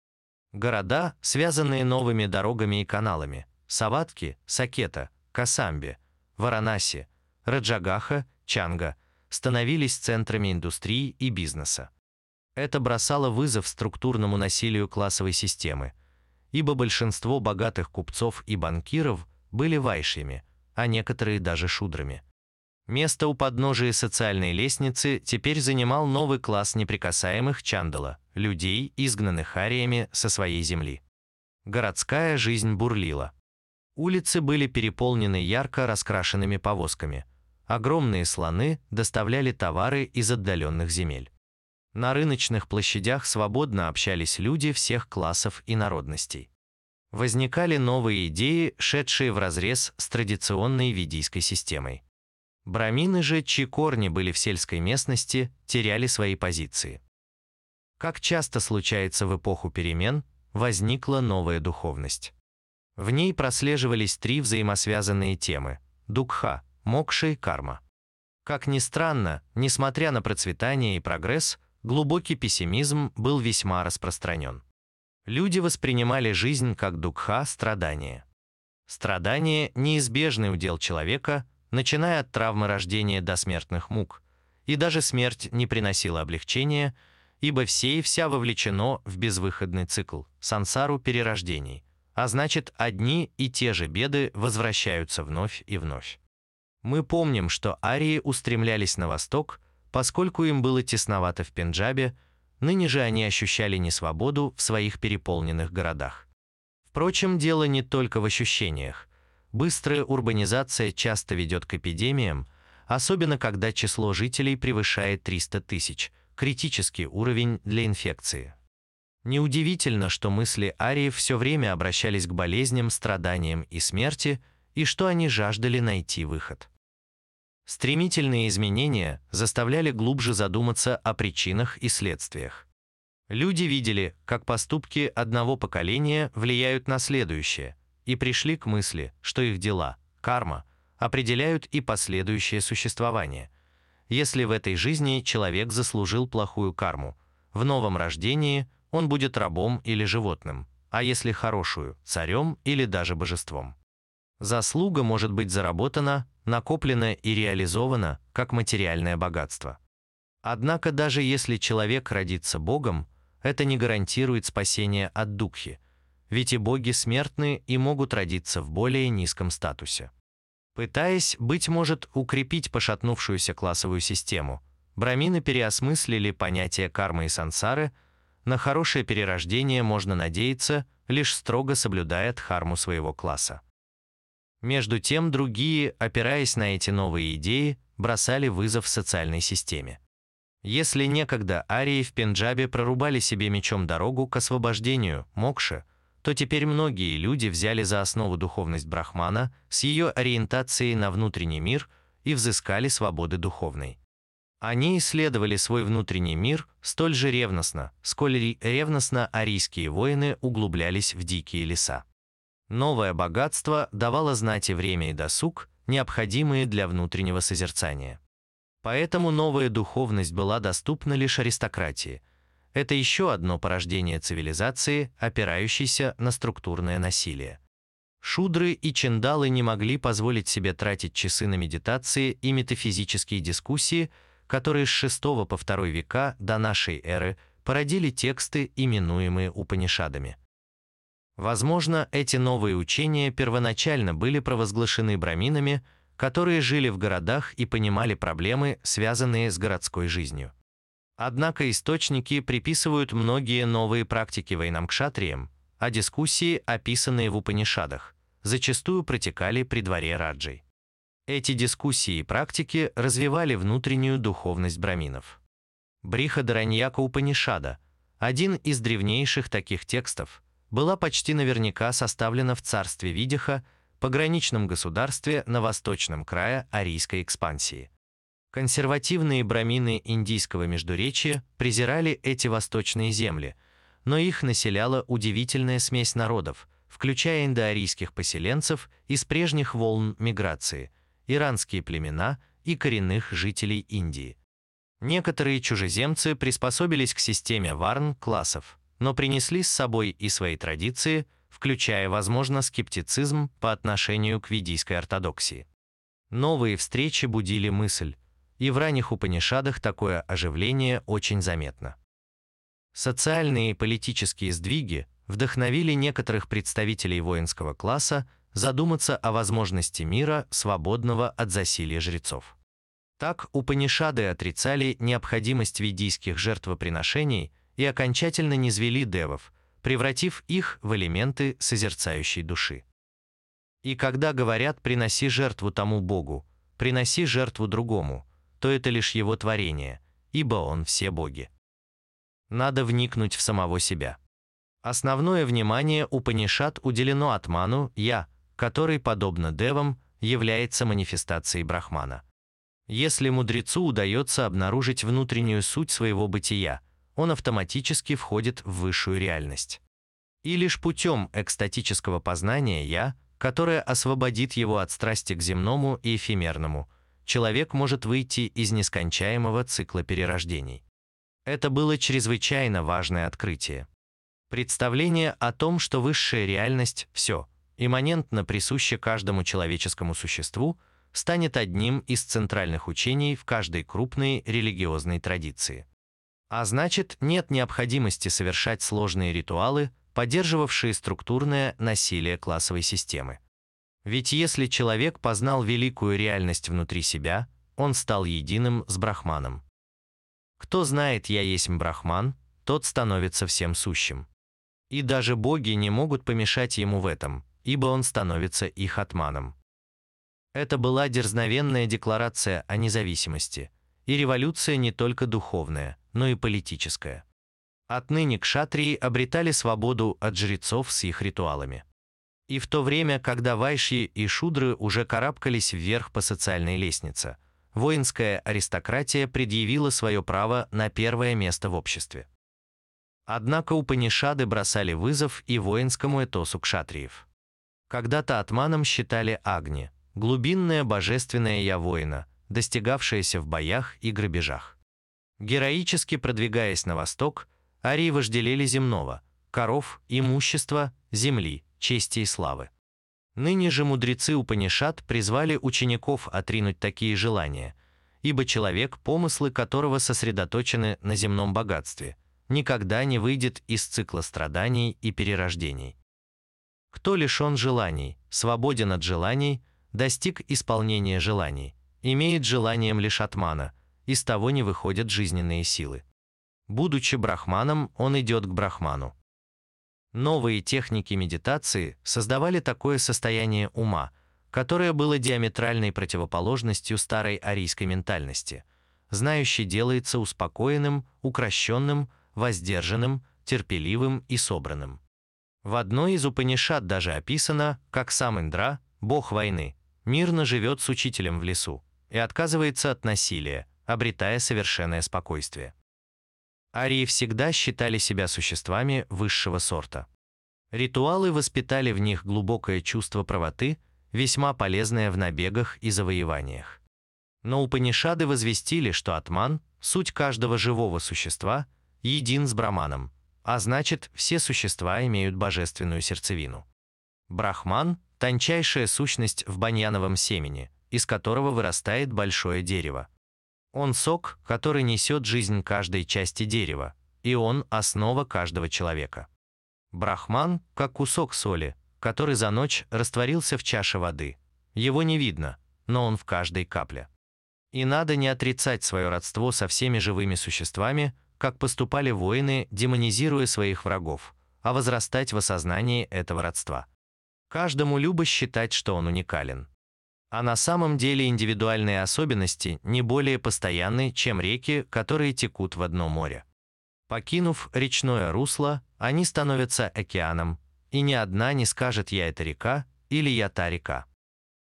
Города, связанные новыми дорогами и каналами – Саватки, Сакета, Касамби, Варанаси, Раджагаха, Чанга – становились центрами индустрии и бизнеса. Это бросало вызов структурному насилию классовой системы, ибо большинство богатых купцов и банкиров были вайшами, а некоторые даже шудрами. Место у подножия социальной лестницы теперь занимал новый класс неприкасаемых чандала, людей, изгнанных ариями со своей земли. Городская жизнь бурлила. Улицы были переполнены ярко раскрашенными повозками. Огромные слоны доставляли товары из отдаленных земель. На рыночных площадях свободно общались люди всех классов и народностей. Возникали новые идеи, шедшие вразрез с традиционной ведийской системой. Брамины же, чьи корни были в сельской местности, теряли свои позиции. Как часто случается в эпоху перемен, возникла новая духовность. В ней прослеживались три взаимосвязанные темы – дукха, мокша и карма. Как ни странно, несмотря на процветание и прогресс, глубокий пессимизм был весьма распространен. Люди воспринимали жизнь как дукха – страдание. Страдание – неизбежный удел человека – начиная от травмы рождения до смертных мук. И даже смерть не приносила облегчения, ибо все и вся вовлечено в безвыходный цикл, сансару перерождений, а значит, одни и те же беды возвращаются вновь и вновь. Мы помним, что арии устремлялись на восток, поскольку им было тесновато в Пенджабе, ныне же они ощущали несвободу в своих переполненных городах. Впрочем, дело не только в ощущениях. Быстрая урбанизация часто ведет к эпидемиям, особенно когда число жителей превышает 300 тысяч, критический уровень для инфекции. Неудивительно, что мысли ариев все время обращались к болезням, страданиям и смерти, и что они жаждали найти выход. Стремительные изменения заставляли глубже задуматься о причинах и следствиях. Люди видели, как поступки одного поколения влияют на следующее – и пришли к мысли, что их дела, карма, определяют и последующее существование. Если в этой жизни человек заслужил плохую карму, в новом рождении он будет рабом или животным, а если хорошую – царем или даже божеством. Заслуга может быть заработана, накоплена и реализована как материальное богатство. Однако даже если человек родится Богом, это не гарантирует спасение от духи, ведь и боги смертны и могут родиться в более низком статусе. Пытаясь, быть может, укрепить пошатнувшуюся классовую систему, брамины переосмыслили понятие кармы и сансары, на хорошее перерождение можно надеяться, лишь строго соблюдая дхарму своего класса. Между тем другие, опираясь на эти новые идеи, бросали вызов социальной системе. Если некогда арии в Пенджабе прорубали себе мечом дорогу к освобождению, мокше, то теперь многие люди взяли за основу духовность Брахмана с ее ориентацией на внутренний мир и взыскали свободы духовной. Они исследовали свой внутренний мир столь же ревностно, сколь ревностно арийские воины углублялись в дикие леса. Новое богатство давало знать и время и досуг, необходимые для внутреннего созерцания. Поэтому новая духовность была доступна лишь аристократии – это еще одно порождение цивилизации, опирающейся на структурное насилие. Шудры и чендалы не могли позволить себе тратить часы на медитации и метафизические дискуссии, которые с VI по II века до нашей эры породили тексты, именуемые Упанишадами. Возможно, эти новые учения первоначально были провозглашены браминами, которые жили в городах и понимали проблемы, связанные с городской жизнью. Однако источники приписывают многие новые практики воинам-кшатриям, а дискуссии, описанные в Упанишадах, зачастую протекали при дворе Раджей. Эти дискуссии и практики развивали внутреннюю духовность браминов. Брихадараньяка Упанишада, один из древнейших таких текстов, была почти наверняка составлена в царстве Видиха, пограничном государстве на восточном крае арийской экспансии. Консервативные брамины индийского междуречия презирали эти восточные земли, но их населяла удивительная смесь народов, включая индоарийских поселенцев из прежних волн миграции, иранские племена и коренных жителей Индии. Некоторые чужеземцы приспособились к системе варн-классов, но принесли с собой и свои традиции, включая, возможно, скептицизм по отношению к ведийской ортодоксии. Новые встречи будили мысль, и в ранних Упанишадах такое оживление очень заметно. Социальные и политические сдвиги вдохновили некоторых представителей воинского класса задуматься о возможности мира, свободного от засилия жрецов. Так Упанишады отрицали необходимость ведийских жертвоприношений и окончательно низвели девов, превратив их в элементы созерцающей души. И когда говорят «приноси жертву тому Богу», «приноси жертву другому», то это лишь его творение, ибо он все боги. Надо вникнуть в самого себя. Основное внимание Упанишат уделено Атману «Я», который, подобно девам, является манифестацией Брахмана. Если мудрецу удается обнаружить внутреннюю суть своего бытия, он автоматически входит в высшую реальность. И лишь путем экстатического познания «я», которое освободит его от страсти к земному и эфемерному, человек может выйти из нескончаемого цикла перерождений. Это было чрезвычайно важное открытие. Представление о том, что высшая реальность – все, имманентно присуще каждому человеческому существу, станет одним из центральных учений в каждой крупной религиозной традиции. А значит, нет необходимости совершать сложные ритуалы, поддерживавшие структурное насилие классовой системы. Ведь если человек познал великую реальность внутри себя, он стал единым с Брахманом. Кто знает «я есть Брахман», тот становится всем сущим. И даже боги не могут помешать ему в этом, ибо он становится их атманом. Это была дерзновенная декларация о независимости, и революция не только духовная, но и политическая. Отныне кшатрии обретали свободу от жрецов с их ритуалами. И в то время, когда вайши и шудры уже карабкались вверх по социальной лестнице, воинская аристократия предъявила свое право на первое место в обществе. Однако Упанишады бросали вызов и воинскому этосу кшатриев. Когда-то атманом считали Агни, глубинное божественное я воина, достигавшееся в боях и грабежах. Героически продвигаясь на восток, арии вожделели земного, коров, имущества, земли, чести и славы. Ныне же мудрецы Упанишат призвали учеников отринуть такие желания, ибо человек, помыслы которого сосредоточены на земном богатстве, никогда не выйдет из цикла страданий и перерождений. Кто лишен желаний, свободен от желаний, достиг исполнения желаний, имеет желанием лишь атмана, из того не выходят жизненные силы. Будучи брахманом, он идет к брахману. Новые техники медитации создавали такое состояние ума, которое было диаметральной противоположностью старой арийской ментальности. Знающий делается успокоенным, укращенным, воздержанным, терпеливым и собранным. В одной из Упанишат даже описано, как сам Индра, бог войны, мирно живет с учителем в лесу и отказывается от насилия, обретая совершенное спокойствие. Арии всегда считали себя существами высшего сорта. Ритуалы воспитали в них глубокое чувство правоты, весьма полезное в набегах и завоеваниях. Но Упанишады возвестили, что атман, суть каждого живого существа, един с браманом, а значит, все существа имеют божественную сердцевину. Брахман – тончайшая сущность в баньяновом семени, из которого вырастает большое дерево. Он сок, который несет жизнь каждой части дерева, и он – основа каждого человека. Брахман – как кусок соли, который за ночь растворился в чаше воды. Его не видно, но он в каждой капле. И надо не отрицать свое родство со всеми живыми существами, как поступали воины, демонизируя своих врагов, а возрастать в осознании этого родства. Каждому любо считать, что он уникален. А на самом деле индивидуальные особенности не более постоянны, чем реки, которые текут в одно море. Покинув речное русло, они становятся океаном, и ни одна не скажет «я это река» или «я та река».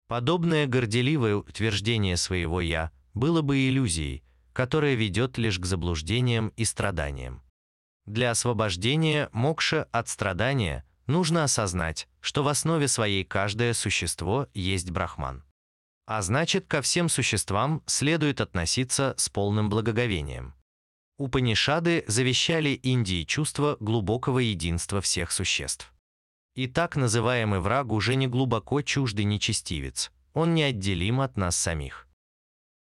Подобное горделивое утверждение своего «я» было бы иллюзией, которая ведет лишь к заблуждениям и страданиям. Для освобождения мокша от страдания нужно осознать, что в основе своей каждое существо есть брахман. А значит, ко всем существам следует относиться с полным благоговением. Упанишады завещали Индии чувство глубокого единства всех существ. И так называемый враг уже не глубоко чуждый нечестивец, он неотделим от нас самих.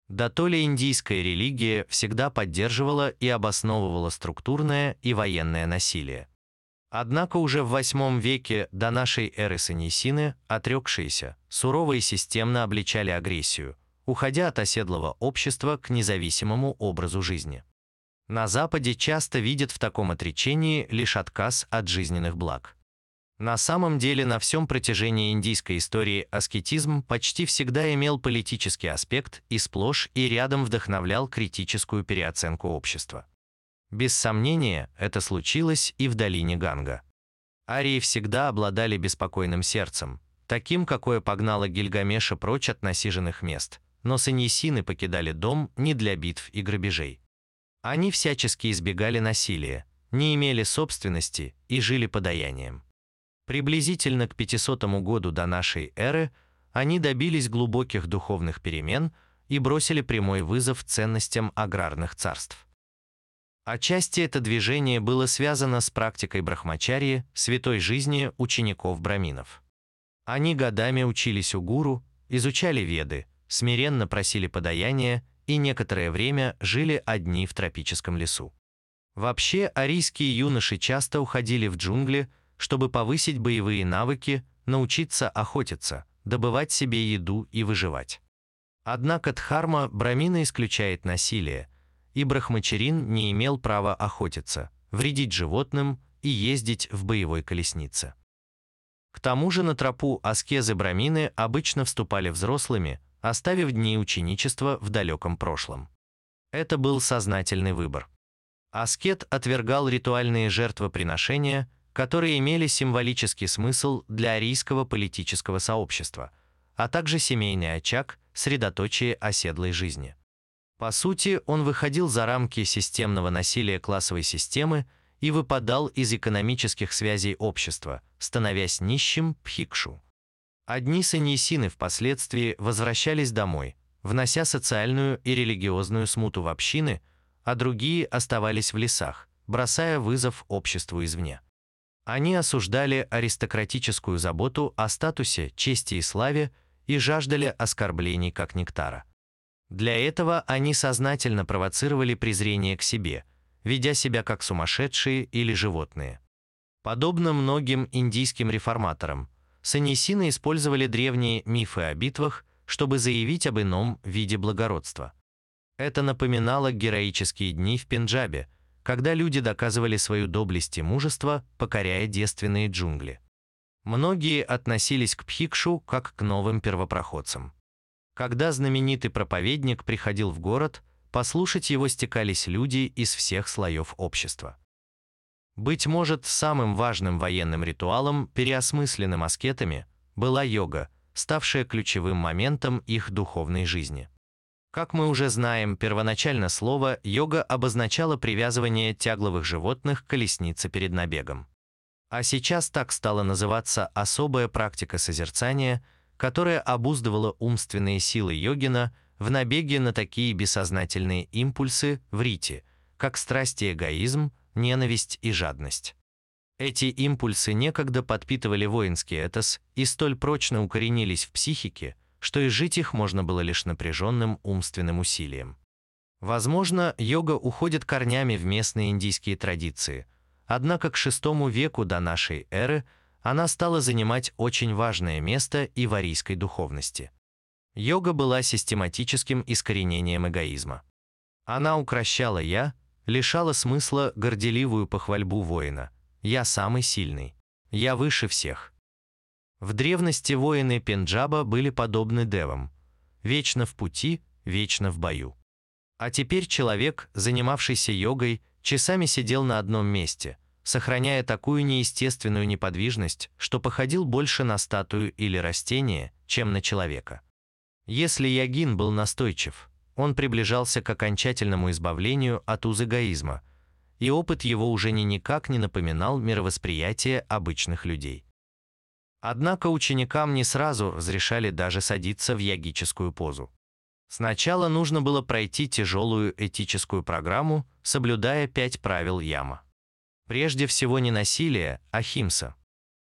Да то ли индийская религия всегда поддерживала и обосновывала структурное и военное насилие. Однако уже в VIII веке до нашей эры саньясины, отрекшиеся, сурово и системно обличали агрессию, уходя от оседлого общества к независимому образу жизни. На Западе часто видят в таком отречении лишь отказ от жизненных благ. На самом деле на всем протяжении индийской истории аскетизм почти всегда имел политический аспект и сплошь и рядом вдохновлял критическую переоценку общества. Без сомнения, это случилось и в долине Ганга. Арии всегда обладали беспокойным сердцем, таким, какое погнало Гильгамеша прочь от насиженных мест, но саньясины покидали дом не для битв и грабежей. Они всячески избегали насилия, не имели собственности и жили подаянием. Приблизительно к 500 году до нашей эры они добились глубоких духовных перемен и бросили прямой вызов ценностям аграрных царств. Отчасти это движение было связано с практикой брахмачарьи, святой жизни учеников-браминов. Они годами учились у гуру, изучали веды, смиренно просили подаяния и некоторое время жили одни в тропическом лесу. Вообще, арийские юноши часто уходили в джунгли, чтобы повысить боевые навыки, научиться охотиться, добывать себе еду и выживать. Однако Дхарма Брамина исключает насилие, и Брахмачарин не имел права охотиться, вредить животным и ездить в боевой колеснице. К тому же на тропу аскезы Брамины обычно вступали взрослыми, оставив дни ученичества в далеком прошлом. Это был сознательный выбор. Аскет отвергал ритуальные жертвоприношения, которые имели символический смысл для арийского политического сообщества, а также семейный очаг, средоточие оседлой жизни. По сути, он выходил за рамки системного насилия классовой системы и выпадал из экономических связей общества, становясь нищим пхикшу. Одни саньясины впоследствии возвращались домой, внося социальную и религиозную смуту в общины, а другие оставались в лесах, бросая вызов обществу извне. Они осуждали аристократическую заботу о статусе, чести и славе и жаждали оскорблений как нектара. Для этого они сознательно провоцировали презрение к себе, ведя себя как сумасшедшие или животные. Подобно многим индийским реформаторам, саньясины использовали древние мифы о битвах, чтобы заявить об ином виде благородства. Это напоминало героические дни в Пенджабе, когда люди доказывали свою доблесть и мужество, покоряя девственные джунгли. Многие относились к Пхикшу как к новым первопроходцам. Когда знаменитый проповедник приходил в город, послушать его стекались люди из всех слоев общества. Быть может, самым важным военным ритуалом, переосмысленным аскетами, была йога, ставшая ключевым моментом их духовной жизни. Как мы уже знаем, первоначально слово «йога» обозначало привязывание тягловых животных к колеснице перед набегом. А сейчас так стала называться особая практика созерцания, которая обуздывала умственные силы йогина в набеге на такие бессознательные импульсы в рите, как страсть и эгоизм, ненависть и жадность. Эти импульсы некогда подпитывали воинский этос и столь прочно укоренились в психике, что и жить их можно было лишь напряженным умственным усилием. Возможно, йога уходит корнями в местные индийские традиции, однако к VI веку до нашей эры она стала занимать очень важное место и в арийской духовности. Йога была систематическим искоренением эгоизма. Она укращала «я», лишала смысла горделивую похвальбу воина «я самый сильный», «я выше всех», в древности воины Пенджаба были подобны девам. Вечно в пути, вечно в бою. А теперь человек, занимавшийся йогой, часами сидел на одном месте, сохраняя такую неестественную неподвижность, что походил больше на статую или растение, чем на человека. Если йогин был настойчив, он приближался к окончательному избавлению от уз эгоизма, и опыт его уже ни никак не напоминал мировосприятие обычных людей. Однако ученикам не сразу разрешали даже садиться в ягическую позу. Сначала нужно было пройти тяжелую этическую программу, соблюдая пять правил яма. Прежде всего не насилие, а химса.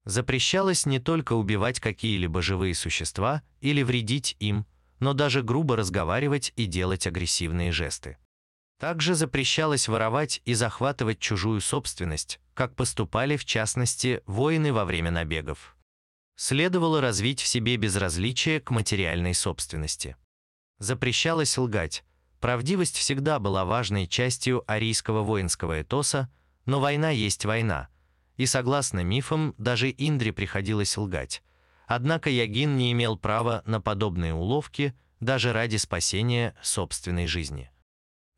Запрещалось не только убивать какие-либо живые существа или вредить им, но даже грубо разговаривать и делать агрессивные жесты. Также запрещалось воровать и захватывать чужую собственность, как поступали в частности воины во время набегов. Следовало развить в себе безразличие к материальной собственности. Запрещалось лгать. Правдивость всегда была важной частью арийского воинского этоса, но война есть война, и согласно мифам, даже Индре приходилось лгать. Однако Ягин не имел права на подобные уловки даже ради спасения собственной жизни.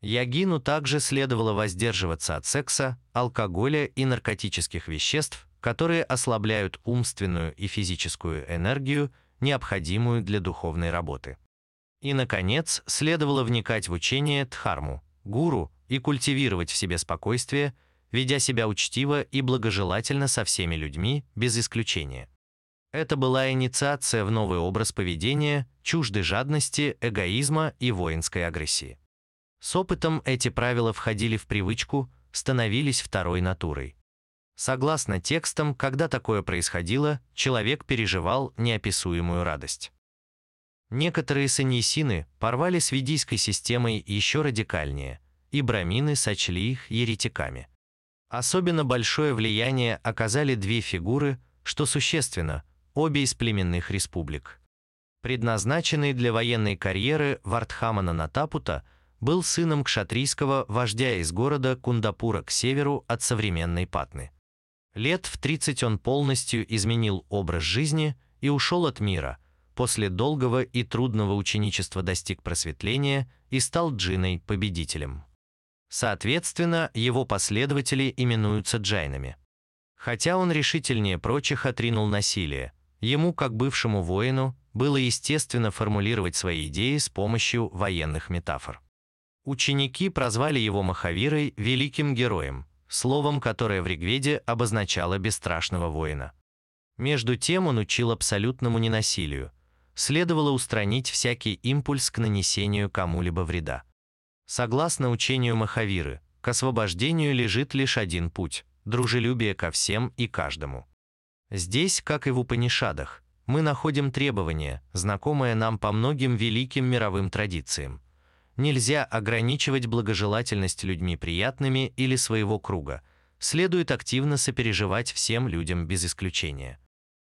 Ягину также следовало воздерживаться от секса, алкоголя и наркотических веществ, которые ослабляют умственную и физическую энергию, необходимую для духовной работы. И, наконец, следовало вникать в учение Дхарму, гуру, и культивировать в себе спокойствие, ведя себя учтиво и благожелательно со всеми людьми, без исключения. Это была инициация в новый образ поведения, чуждой жадности, эгоизма и воинской агрессии. С опытом эти правила входили в привычку, становились второй натурой. Согласно текстам, когда такое происходило, человек переживал неописуемую радость. Некоторые саньясины порвали с ведийской системой еще радикальнее, и брамины сочли их еретиками. Особенно большое влияние оказали две фигуры, что существенно, обе из племенных республик. Предназначенный для военной карьеры Вардхамана Натапута – был сыном кшатрийского вождя из города Кундапура к северу от современной Патны. Лет в 30 он полностью изменил образ жизни и ушел от мира, после долгого и трудного ученичества достиг просветления и стал джиной-победителем. Соответственно, его последователи именуются джайнами. Хотя он решительнее прочих отринул насилие, ему, как бывшему воину, было естественно формулировать свои идеи с помощью военных метафор. Ученики прозвали его Махавирой великим героем, словом, которое в Ригведе обозначало бесстрашного воина. Между тем он учил абсолютному ненасилию. Следовало устранить всякий импульс к нанесению кому-либо вреда. Согласно учению Махавиры, к освобождению лежит лишь один путь – дружелюбие ко всем и каждому. Здесь, как и в Упанишадах, мы находим требования, знакомые нам по многим великим мировым традициям – Нельзя ограничивать благожелательность людьми приятными или своего круга. Следует активно сопереживать всем людям без исключения.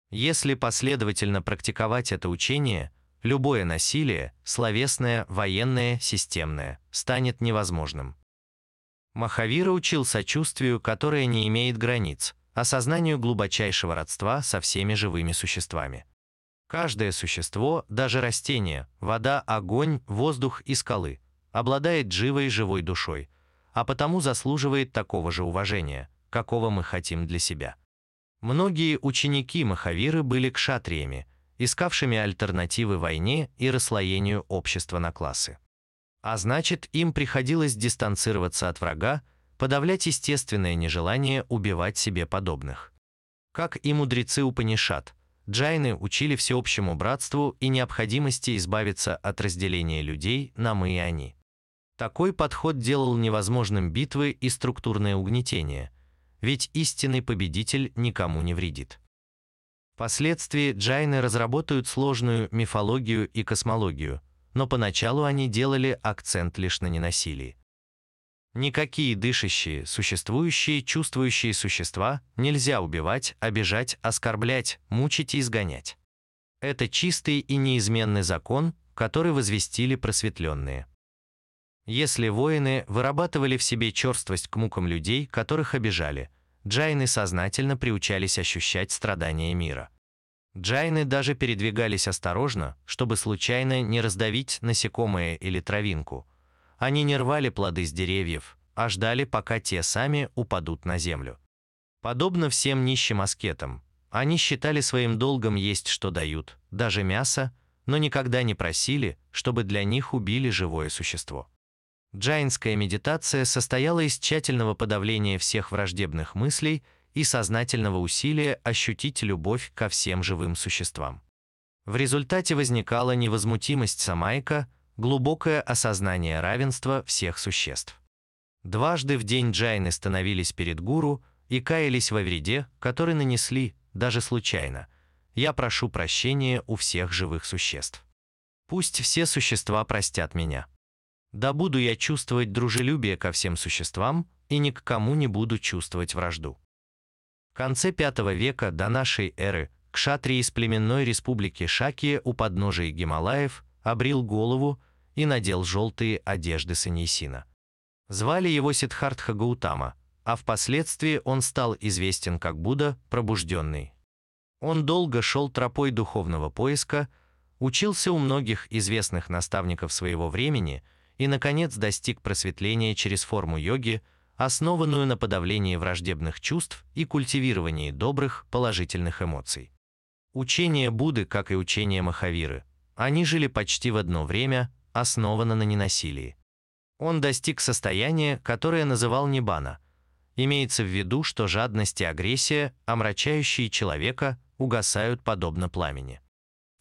Если последовательно практиковать это учение, любое насилие, словесное, военное, системное, станет невозможным. Махавира учил сочувствию, которое не имеет границ, осознанию глубочайшего родства со всеми живыми существами. Каждое существо, даже растение, вода, огонь, воздух и скалы, обладает живой живой душой, а потому заслуживает такого же уважения, какого мы хотим для себя. Многие ученики Махавиры были кшатриями, искавшими альтернативы войне и расслоению общества на классы. А значит, им приходилось дистанцироваться от врага, подавлять естественное нежелание убивать себе подобных. Как и мудрецы Упанишат – Джайны учили всеобщему братству и необходимости избавиться от разделения людей на «мы» и «они». Такой подход делал невозможным битвы и структурное угнетение, ведь истинный победитель никому не вредит. Впоследствии джайны разработают сложную мифологию и космологию, но поначалу они делали акцент лишь на ненасилии. Никакие дышащие, существующие, чувствующие существа нельзя убивать, обижать, оскорблять, мучить и изгонять. Это чистый и неизменный закон, который возвестили просветленные. Если воины вырабатывали в себе черствость к мукам людей, которых обижали, джайны сознательно приучались ощущать страдания мира. Джайны даже передвигались осторожно, чтобы случайно не раздавить насекомое или травинку – они не рвали плоды с деревьев, а ждали, пока те сами упадут на землю. Подобно всем нищим аскетам, они считали своим долгом есть, что дают, даже мясо, но никогда не просили, чтобы для них убили живое существо. Джайнская медитация состояла из тщательного подавления всех враждебных мыслей и сознательного усилия ощутить любовь ко всем живым существам. В результате возникала невозмутимость самайка, глубокое осознание равенства всех существ. Дважды в день джайны становились перед гуру и каялись во вреде, который нанесли, даже случайно. Я прошу прощения у всех живых существ. Пусть все существа простят меня. Да буду я чувствовать дружелюбие ко всем существам и ни к кому не буду чувствовать вражду. В конце V века до нашей эры кшатри из племенной республики Шакия у подножия Гималаев обрил голову и надел желтые одежды Саньясина. Звали его Сиддхартха Гаутама, а впоследствии он стал известен как Будда пробужденный. Он долго шел тропой духовного поиска, учился у многих известных наставников своего времени и, наконец, достиг просветления через форму йоги, основанную на подавлении враждебных чувств и культивировании добрых, положительных эмоций. Учение Будды, как и учение Махавиры, они жили почти в одно время, основано на ненасилии. Он достиг состояния, которое называл Ниббана. Имеется в виду, что жадность и агрессия, омрачающие человека, угасают подобно пламени.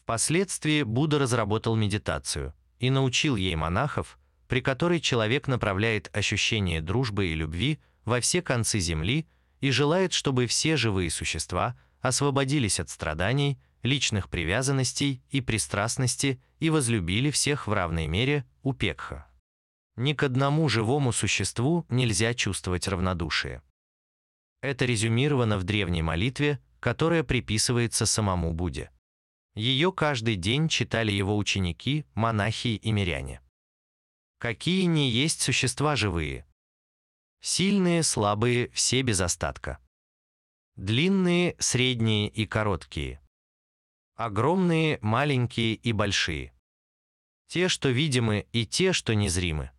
Впоследствии Будда разработал медитацию и научил ей монахов, при которой человек направляет ощущение дружбы и любви во все концы земли и желает, чтобы все живые существа освободились от страданий, личных привязанностей и пристрастности и возлюбили всех в равной мере упекха. Ни к одному живому существу нельзя чувствовать равнодушие. Это резюмировано в древней молитве, которая приписывается самому Будде. Ее каждый день читали его ученики, монахи и миряне. Какие не есть существа живые? Сильные, слабые, все без остатка. Длинные, средние и короткие. Огромные, маленькие и большие. Те, что видимы, и те, что незримы.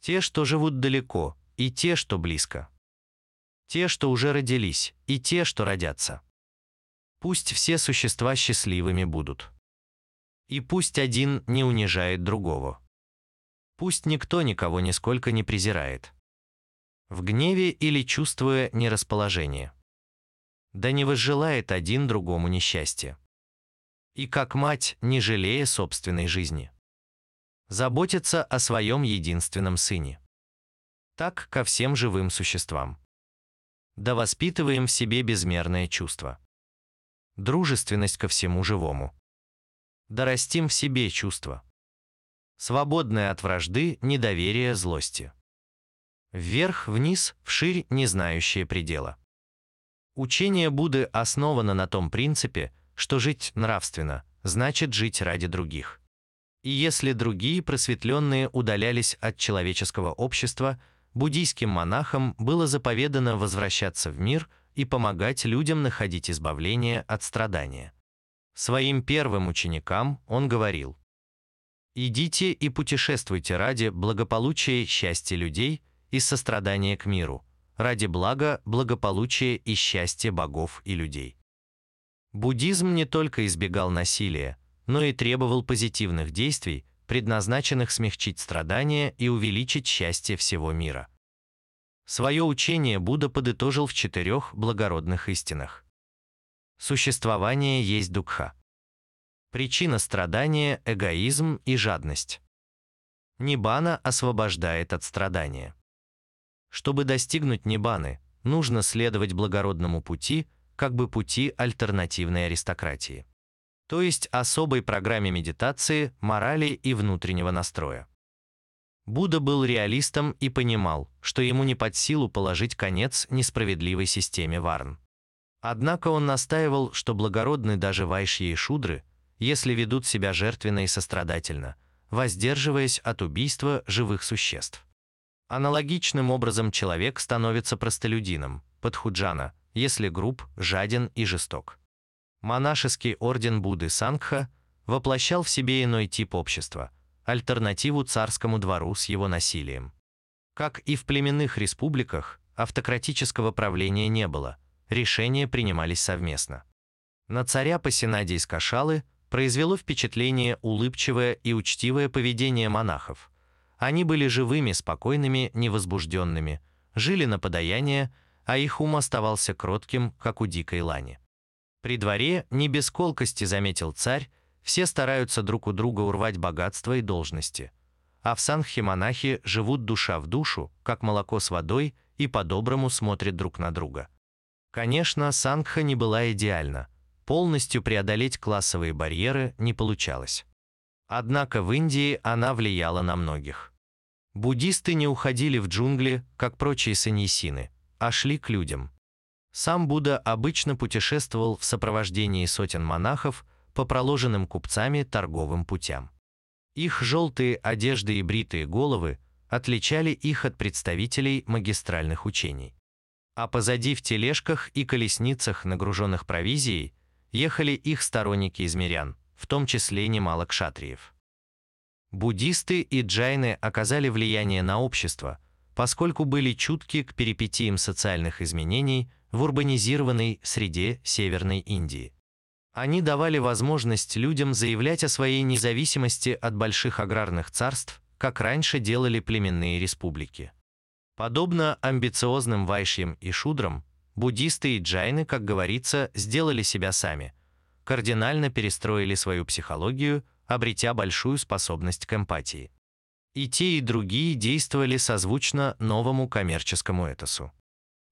Те, что живут далеко, и те, что близко. Те, что уже родились, и те, что родятся. Пусть все существа счастливыми будут. И пусть один не унижает другого. Пусть никто никого нисколько не презирает. В гневе или чувствуя нерасположение. Да не возжелает один другому несчастья. И как мать, не жалея собственной жизни. Заботится о своем единственном сыне. Так ко всем живым существам. Да воспитываем в себе безмерное чувство. Дружественность ко всему живому. Да растим в себе чувство свободная от вражды, недоверия, злости. Вверх-вниз, вширь, не знающие предела. Учение Будды основано на том принципе, что жить нравственно значит жить ради других. И если другие просветленные удалялись от человеческого общества, буддийским монахам было заповедано возвращаться в мир и помогать людям находить избавление от страдания. Своим первым ученикам он говорил, Идите и путешествуйте ради благополучия и счастья людей и сострадания к миру, ради блага, благополучия и счастья богов и людей. Буддизм не только избегал насилия, но и требовал позитивных действий, предназначенных смягчить страдания и увеличить счастье всего мира. Свое учение Будда подытожил в четырех благородных истинах. Существование есть дукха. Причина страдания – эгоизм и жадность. Ниббана освобождает от страдания. Чтобы достигнуть Ниббаны, нужно следовать благородному пути, как бы пути альтернативной аристократии. То есть особой программе медитации, морали и внутреннего настроя. Будда был реалистом и понимал, что ему не под силу положить конец несправедливой системе варн. Однако он настаивал, что благородны даже вайшьи и шудры – если ведут себя жертвенно и сострадательно, воздерживаясь от убийства живых существ. Аналогичным образом человек становится простолюдином, подхуджана, если груб, жаден и жесток. Монашеский орден Будды Сангха воплощал в себе иной тип общества, альтернативу царскому двору с его насилием. Как и в племенных республиках, автократического правления не было, решения принимались совместно. На царя Пасинади из Кашалы произвело впечатление улыбчивое и учтивое поведение монахов. Они были живыми, спокойными, невозбужденными, жили на подаяние, а их ум оставался кротким, как у дикой лани. При дворе, не без колкости заметил царь, все стараются друг у друга урвать богатство и должности. А в Санхе монахи живут душа в душу, как молоко с водой, и по-доброму смотрят друг на друга. Конечно, Сангха не была идеальна, полностью преодолеть классовые барьеры не получалось. Однако в Индии она влияла на многих. Буддисты не уходили в джунгли, как прочие саньясины, а шли к людям. Сам Будда обычно путешествовал в сопровождении сотен монахов по проложенным купцами торговым путям. Их желтые одежды и бритые головы отличали их от представителей магистральных учений. А позади в тележках и колесницах, нагруженных провизией, ехали их сторонники из мирян, в том числе немало кшатриев. Буддисты и джайны оказали влияние на общество, поскольку были чутки к перипетиям социальных изменений в урбанизированной среде Северной Индии. Они давали возможность людям заявлять о своей независимости от больших аграрных царств, как раньше делали племенные республики. Подобно амбициозным вайшьям и шудрам, буддисты и джайны, как говорится, сделали себя сами, кардинально перестроили свою психологию, обретя большую способность к эмпатии. И те, и другие действовали созвучно новому коммерческому этосу.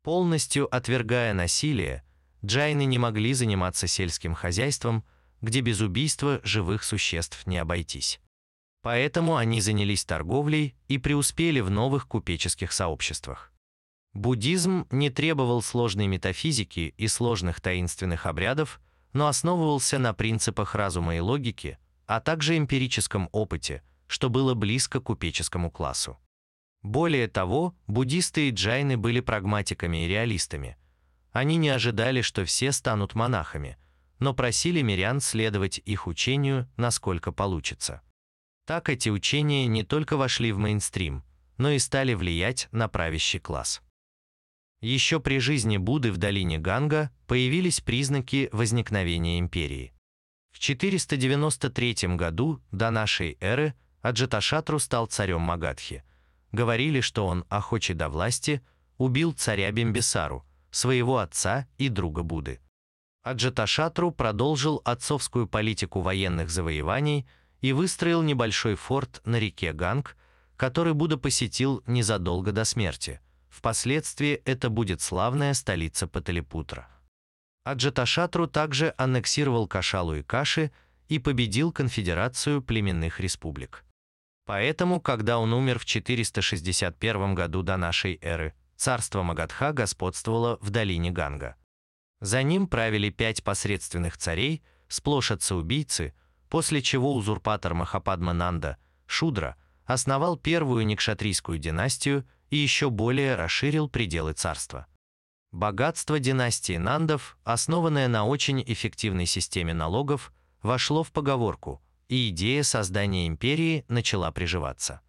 Полностью отвергая насилие, джайны не могли заниматься сельским хозяйством, где без убийства живых существ не обойтись. Поэтому они занялись торговлей и преуспели в новых купеческих сообществах. Буддизм не требовал сложной метафизики и сложных таинственных обрядов, но основывался на принципах разума и логики, а также эмпирическом опыте, что было близко купеческому классу. Более того, буддисты и джайны были прагматиками и реалистами. Они не ожидали, что все станут монахами, но просили мирян следовать их учению, насколько получится. Так эти учения не только вошли в мейнстрим, но и стали влиять на правящий класс. Еще при жизни Будды в долине Ганга появились признаки возникновения империи. В 493 году до нашей эры Аджаташатру стал царем Магадхи. Говорили, что он, охочий до власти, убил царя Бимбисару, своего отца и друга Будды. Аджаташатру продолжил отцовскую политику военных завоеваний и выстроил небольшой форт на реке Ганг, который Будда посетил незадолго до смерти. Впоследствии это будет славная столица Паталипутра. Аджаташатру также аннексировал Кашалу и Каши и победил конфедерацию племенных республик. Поэтому, когда он умер в 461 году до нашей эры, царство Магадха господствовало в долине Ганга. За ним правили пять посредственных царей, сплошь отца-убийцы, после чего узурпатор Махападма Нанда, Шудра, основал первую никшатрийскую династию и еще более расширил пределы царства. Богатство династии Нандов, основанное на очень эффективной системе налогов, вошло в поговорку, и идея создания империи начала приживаться.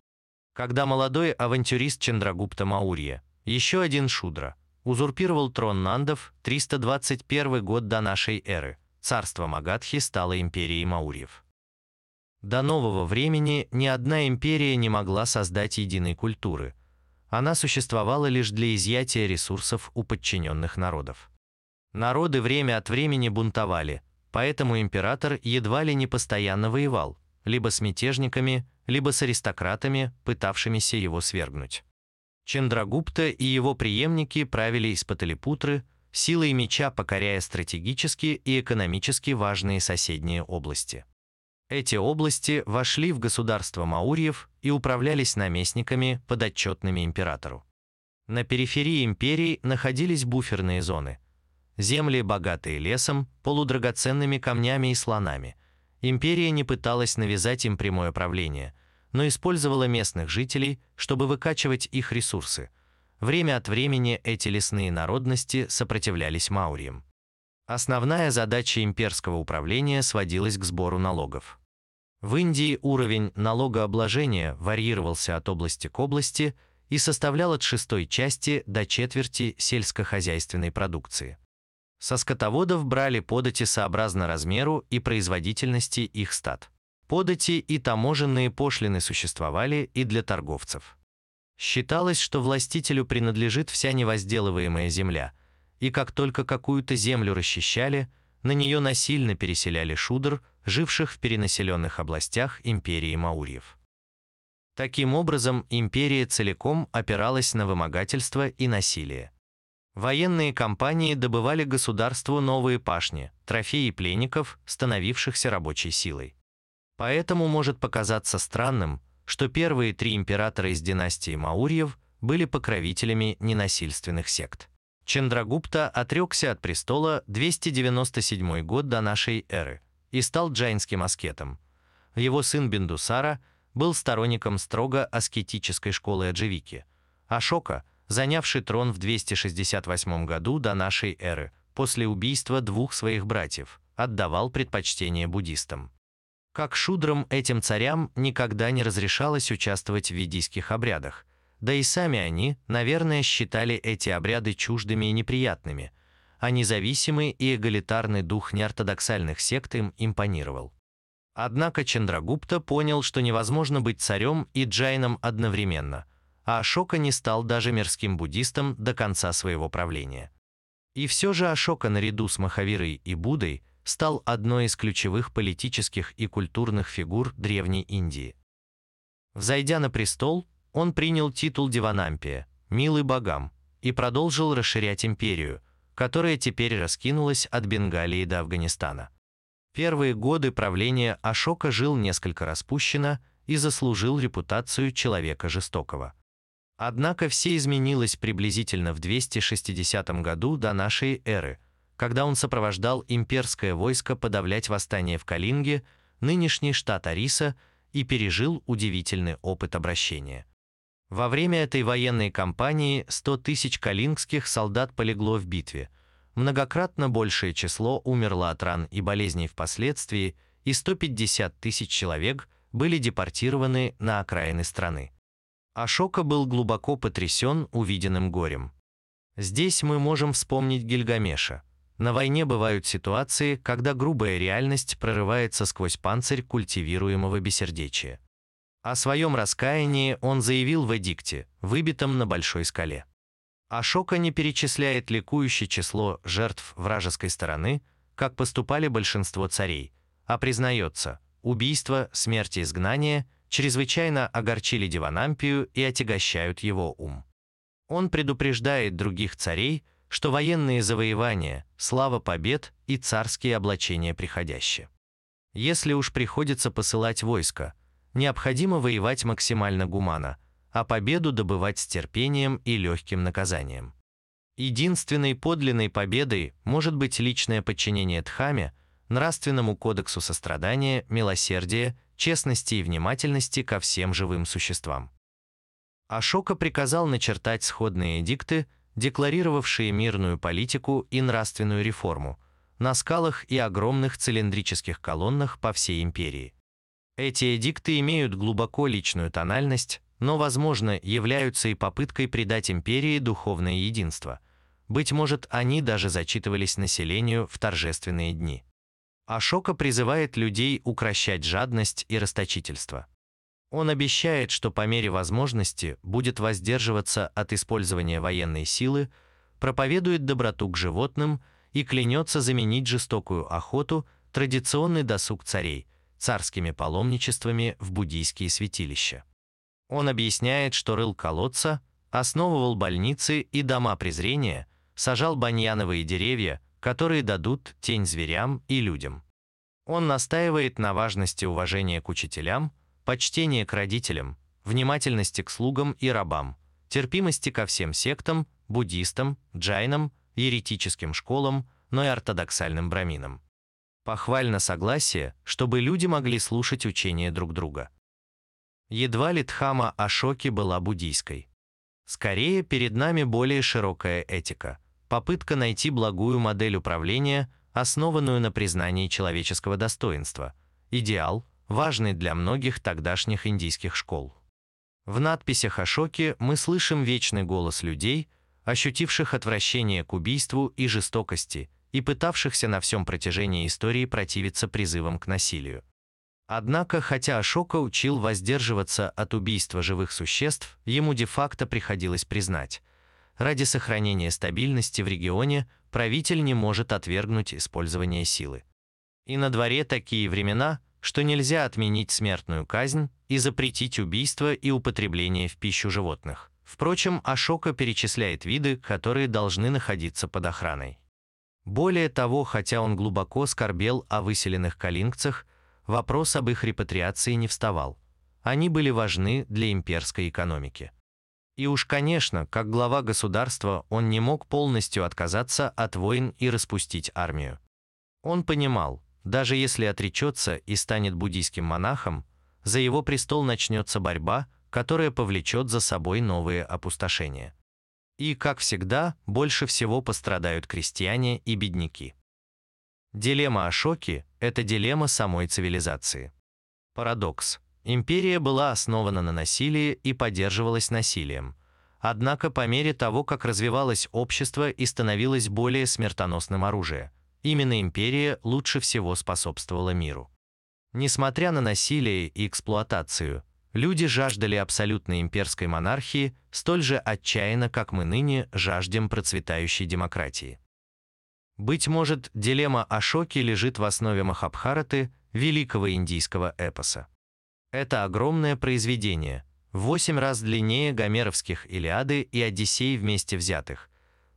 Когда молодой авантюрист Чандрагупта Маурья, еще один Шудра, узурпировал трон Нандов 321 год до нашей эры, царство Магадхи стало империей Маурьев. До нового времени ни одна империя не могла создать единой культуры. Она существовала лишь для изъятия ресурсов у подчиненных народов. Народы время от времени бунтовали, поэтому император едва ли не постоянно воевал, либо с мятежниками, либо с аристократами, пытавшимися его свергнуть. Чендрагупта и его преемники правили из Паталипутры, силой меча покоряя стратегически и экономически важные соседние области. Эти области вошли в государство Маурьев и управлялись наместниками, подотчетными императору. На периферии империи находились буферные зоны. Земли, богатые лесом, полудрагоценными камнями и слонами. Империя не пыталась навязать им прямое правление, но использовала местных жителей, чтобы выкачивать их ресурсы – Время от времени эти лесные народности сопротивлялись маурьям. Основная задача имперского управления сводилась к сбору налогов. В Индии уровень налогообложения варьировался от области к области и составлял от шестой части до четверти сельскохозяйственной продукции. Со скотоводов брали подати сообразно размеру и производительности их стад. Подати и таможенные пошлины существовали и для торговцев. Считалось, что властителю принадлежит вся невозделываемая земля, и как только какую-то землю расчищали, на нее насильно переселяли шудр, живших в перенаселенных областях империи Маурьев. Таким образом, империя целиком опиралась на вымогательство и насилие. Военные компании добывали государству новые пашни, трофеи пленников, становившихся рабочей силой. Поэтому может показаться странным, что первые три императора из династии Маурьев были покровителями ненасильственных сект. Чандрагупта отрекся от престола 297 год до нашей эры и стал джайнским аскетом. Его сын Биндусара был сторонником строго аскетической школы Адживики. Ашока, занявший трон в 268 году до нашей эры, после убийства двух своих братьев, отдавал предпочтение буддистам. Как шудрам этим царям никогда не разрешалось участвовать в ведийских обрядах, да и сами они, наверное, считали эти обряды чуждыми и неприятными, а независимый и эгалитарный дух неортодоксальных сект им импонировал. Однако Чандрагупта понял, что невозможно быть царем и джайном одновременно, а Ашока не стал даже мирским буддистом до конца своего правления. И все же Ашока наряду с Махавирой и Буддой стал одной из ключевых политических и культурных фигур Древней Индии. Взойдя на престол, он принял титул Деванампия, милый богам, и продолжил расширять империю, которая теперь раскинулась от Бенгалии до Афганистана. Первые годы правления Ашока жил несколько распущенно и заслужил репутацию человека жестокого. Однако все изменилось приблизительно в 260 году до нашей эры, когда он сопровождал имперское войско подавлять восстание в Калинге, нынешний штат Ариса, и пережил удивительный опыт обращения. Во время этой военной кампании 100 тысяч калингских солдат полегло в битве, многократно большее число умерло от ран и болезней впоследствии, и 150 тысяч человек были депортированы на окраины страны. Ашока был глубоко потрясен увиденным горем. Здесь мы можем вспомнить Гильгамеша. На войне бывают ситуации, когда грубая реальность прорывается сквозь панцирь культивируемого бессердечия. О своем раскаянии он заявил в эдикте, выбитом на большой скале. Ашока не перечисляет ликующее число жертв вражеской стороны, как поступали большинство царей, а признается, убийство, смерть и изгнание чрезвычайно огорчили Диванампию и отягощают его ум. Он предупреждает других царей, что военные завоевания, слава побед и царские облачения приходящие. Если уж приходится посылать войско, необходимо воевать максимально гуманно, а победу добывать с терпением и легким наказанием. Единственной подлинной победой может быть личное подчинение Дхаме, нравственному кодексу сострадания, милосердия, честности и внимательности ко всем живым существам. Ашока приказал начертать сходные эдикты, декларировавшие мирную политику и нравственную реформу, на скалах и огромных цилиндрических колоннах по всей империи. Эти эдикты имеют глубоко личную тональность, но, возможно, являются и попыткой придать империи духовное единство. Быть может, они даже зачитывались населению в торжественные дни. Ашока призывает людей укращать жадность и расточительство. Он обещает, что по мере возможности будет воздерживаться от использования военной силы, проповедует доброту к животным и клянется заменить жестокую охоту традиционный досуг царей, царскими паломничествами в буддийские святилища. Он объясняет, что рыл колодца, основывал больницы и дома презрения, сажал баньяновые деревья, которые дадут тень зверям и людям. Он настаивает на важности уважения к учителям, почтения к родителям, внимательности к слугам и рабам, терпимости ко всем сектам, буддистам, джайнам, еретическим школам, но и ортодоксальным браминам. Похвально согласие, чтобы люди могли слушать учения друг друга. Едва ли Дхама Ашоки была буддийской. Скорее, перед нами более широкая этика, попытка найти благую модель управления, основанную на признании человеческого достоинства, идеал, важный для многих тогдашних индийских школ. В надписях Ашоки мы слышим вечный голос людей, ощутивших отвращение к убийству и жестокости, и пытавшихся на всем протяжении истории противиться призывам к насилию. Однако, хотя Ашока учил воздерживаться от убийства живых существ, ему де-факто приходилось признать, ради сохранения стабильности в регионе правитель не может отвергнуть использование силы. И на дворе такие времена, что нельзя отменить смертную казнь и запретить убийство и употребление в пищу животных. Впрочем, Ашока перечисляет виды, которые должны находиться под охраной. Более того, хотя он глубоко скорбел о выселенных калингцах, вопрос об их репатриации не вставал. Они были важны для имперской экономики. И уж, конечно, как глава государства он не мог полностью отказаться от войн и распустить армию. Он понимал, даже если отречется и станет буддийским монахом, за его престол начнется борьба, которая повлечет за собой новые опустошения. И, как всегда, больше всего пострадают крестьяне и бедняки. Дилемма Ашоки – это дилемма самой цивилизации. Парадокс. Империя была основана на насилии и поддерживалась насилием. Однако по мере того, как развивалось общество и становилось более смертоносным оружием, именно империя лучше всего способствовала миру. Несмотря на насилие и эксплуатацию, люди жаждали абсолютной имперской монархии столь же отчаянно, как мы ныне жаждем процветающей демократии. Быть может, дилемма Ашоки лежит в основе Махабхараты, великого индийского эпоса. Это огромное произведение, в восемь раз длиннее гомеровских Илиады и Одиссей вместе взятых,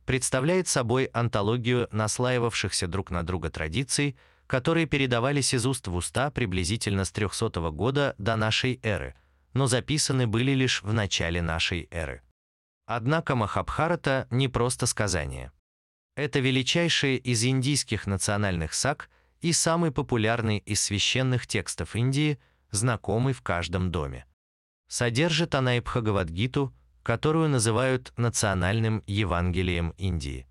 представляет собой антологию наслаивавшихся друг на друга традиций, которые передавались из уст в уста приблизительно с 300 года до нашей эры, но записаны были лишь в начале нашей эры. Однако Махабхарата не просто сказание. Это величайший из индийских национальных саг и самый популярный из священных текстов Индии, знакомый в каждом доме. Содержит она и Бхагавадгиту, которую называют национальным Евангелием Индии.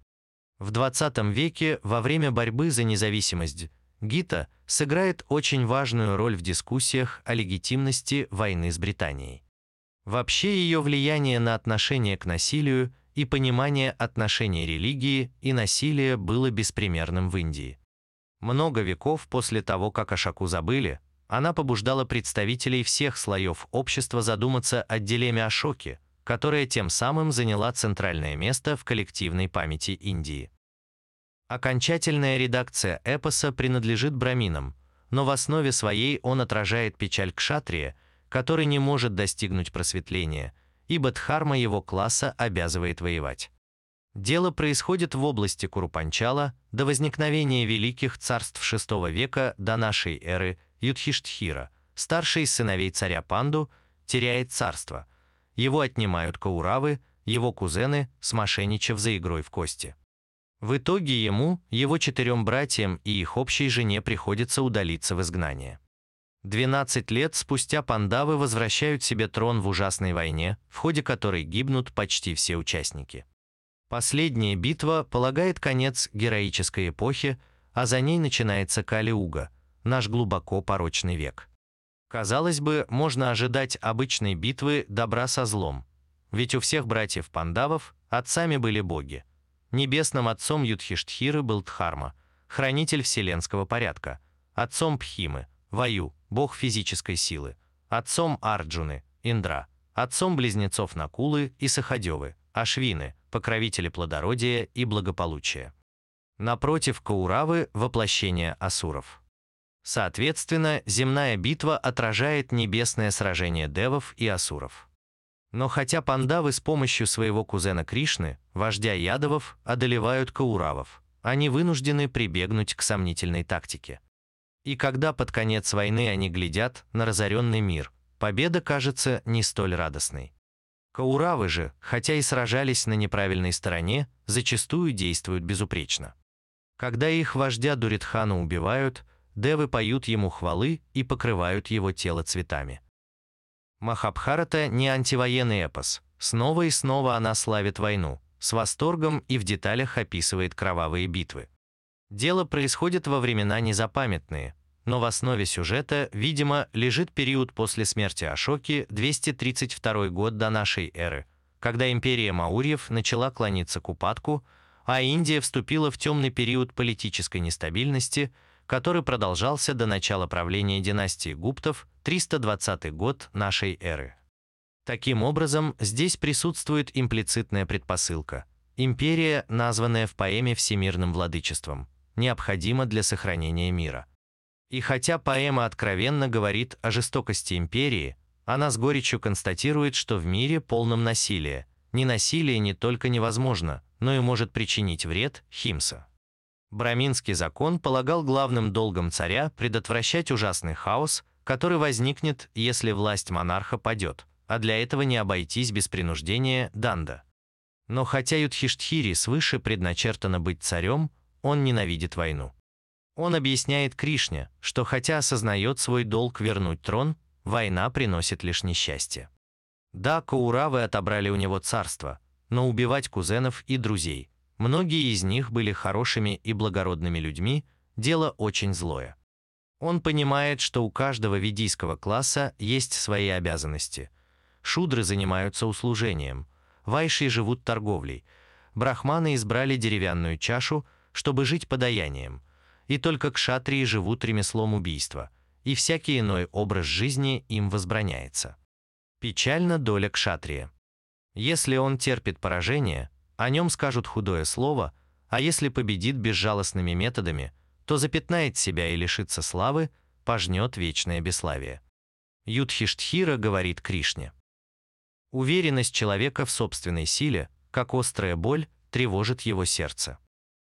В 20 веке, во время борьбы за независимость, Гита сыграет очень важную роль в дискуссиях о легитимности войны с Британией. Вообще ее влияние на отношение к насилию и понимание отношений религии и насилия было беспримерным в Индии. Много веков после того, как Ашаку забыли, она побуждала представителей всех слоев общества задуматься о дилемме Ашоки, которая тем самым заняла центральное место в коллективной памяти Индии. Окончательная редакция эпоса принадлежит браминам, но в основе своей он отражает печаль кшатрия, который не может достигнуть просветления – ибо дхарма его класса обязывает воевать. Дело происходит в области Курупанчала до возникновения великих царств VI века до нашей эры Юдхиштхира, старший из сыновей царя Панду, теряет царство. Его отнимают Кауравы, его кузены, смошенничав за игрой в кости. В итоге ему, его четырем братьям и их общей жене приходится удалиться в изгнание. 12 лет спустя пандавы возвращают себе трон в ужасной войне, в ходе которой гибнут почти все участники. Последняя битва полагает конец героической эпохе, а за ней начинается Кали-Уга, наш глубоко порочный век. Казалось бы, можно ожидать обычной битвы добра со злом, ведь у всех братьев пандавов отцами были боги. Небесным отцом Юдхиштхиры был Дхарма, хранитель вселенского порядка, отцом Пхимы, Ваю, бог физической силы, отцом Арджуны, Индра, отцом близнецов Накулы и Сахадевы, Ашвины, покровители плодородия и благополучия. Напротив Кауравы – воплощение асуров. Соответственно, земная битва отражает небесное сражение девов и асуров. Но хотя пандавы с помощью своего кузена Кришны, вождя ядовов, одолевают кауравов, они вынуждены прибегнуть к сомнительной тактике. И когда под конец войны они глядят на разоренный мир, победа кажется не столь радостной. Кауравы же, хотя и сражались на неправильной стороне, зачастую действуют безупречно. Когда их вождя Дуритхана убивают, девы поют ему хвалы и покрывают его тело цветами. Махабхарата не антивоенный эпос, снова и снова она славит войну, с восторгом и в деталях описывает кровавые битвы. Дело происходит во времена незапамятные, но в основе сюжета, видимо, лежит период после смерти Ашоки, 232 год до нашей эры, когда империя Маурьев начала клониться к упадку, а Индия вступила в темный период политической нестабильности, который продолжался до начала правления династии Гуптов, 320 год нашей эры. Таким образом, здесь присутствует имплицитная предпосылка. Империя, названная в поэме всемирным владычеством – необходимо для сохранения мира. И хотя поэма откровенно говорит о жестокости империи, она с горечью констатирует, что в мире полном насилия, ненасилие не только невозможно, но и может причинить вред, химса. Браминский закон полагал главным долгом царя предотвращать ужасный хаос, который возникнет, если власть монарха падет, а для этого не обойтись без принуждения Данда. Но хотя Юдхиштхири свыше предначертано быть царем, он ненавидит войну. Он объясняет Кришне, что хотя осознает свой долг вернуть трон, война приносит лишь несчастье. Да, Кауравы отобрали у него царство, но убивать кузенов и друзей, многие из них были хорошими и благородными людьми, дело очень злое. Он понимает, что у каждого ведийского класса есть свои обязанности. Шудры занимаются услужением, вайши живут торговлей, брахманы избрали деревянную чашу, чтобы жить подаянием, и только кшатрии живут ремеслом убийства, и всякий иной образ жизни им возбраняется. Печальна доля кшатрия. Если он терпит поражение, о нем скажут худое слово, а если победит безжалостными методами, то запятнает себя и лишится славы, пожнет вечное бесславие. Юдхиштхира говорит Кришне. Уверенность человека в собственной силе, как острая боль, тревожит его сердце.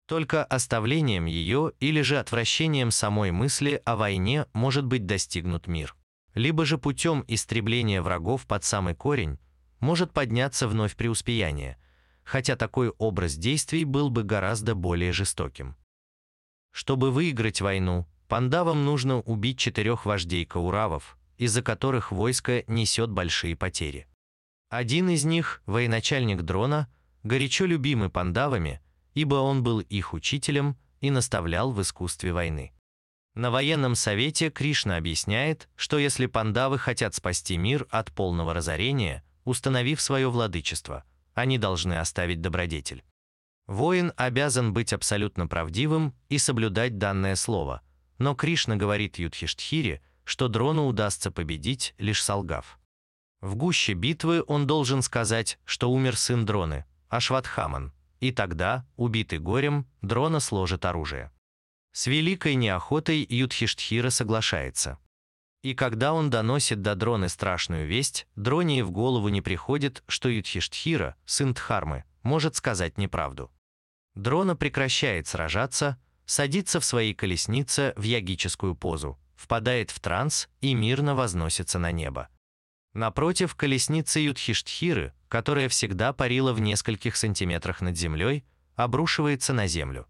Только оставлением ее или же отвращением самой мысли о войне может быть достигнут мир. Либо же путем истребления врагов под самый корень может подняться вновь преуспеяние, хотя такой образ действий был бы гораздо более жестоким. Чтобы выиграть войну, пандавам нужно убить четырех вождей кауравов, из-за которых войско несет большие потери. Один из них, военачальник Дрона, горячо любимый пандавами – ибо он был их учителем и наставлял в искусстве войны. На военном совете Кришна объясняет, что если пандавы хотят спасти мир от полного разорения, установив свое владычество, они должны оставить добродетель. Воин обязан быть абсолютно правдивым и соблюдать данное слово, но Кришна говорит Юдхиштхире, что дрону удастся победить, лишь солгав. В гуще битвы он должен сказать, что умер сын дроны, Ашватхаман, и тогда, убитый горем, дрона сложит оружие. С великой неохотой Юдхиштхира соглашается. И когда он доносит до дроны страшную весть, дроне и в голову не приходит, что Юдхиштхира, сын Дхармы, может сказать неправду. Дрона прекращает сражаться, садится в своей колеснице в ягическую позу, впадает в транс и мирно возносится на небо. Напротив, колесница Юдхиштхиры, которая всегда парила в нескольких сантиметрах над землей, обрушивается на землю.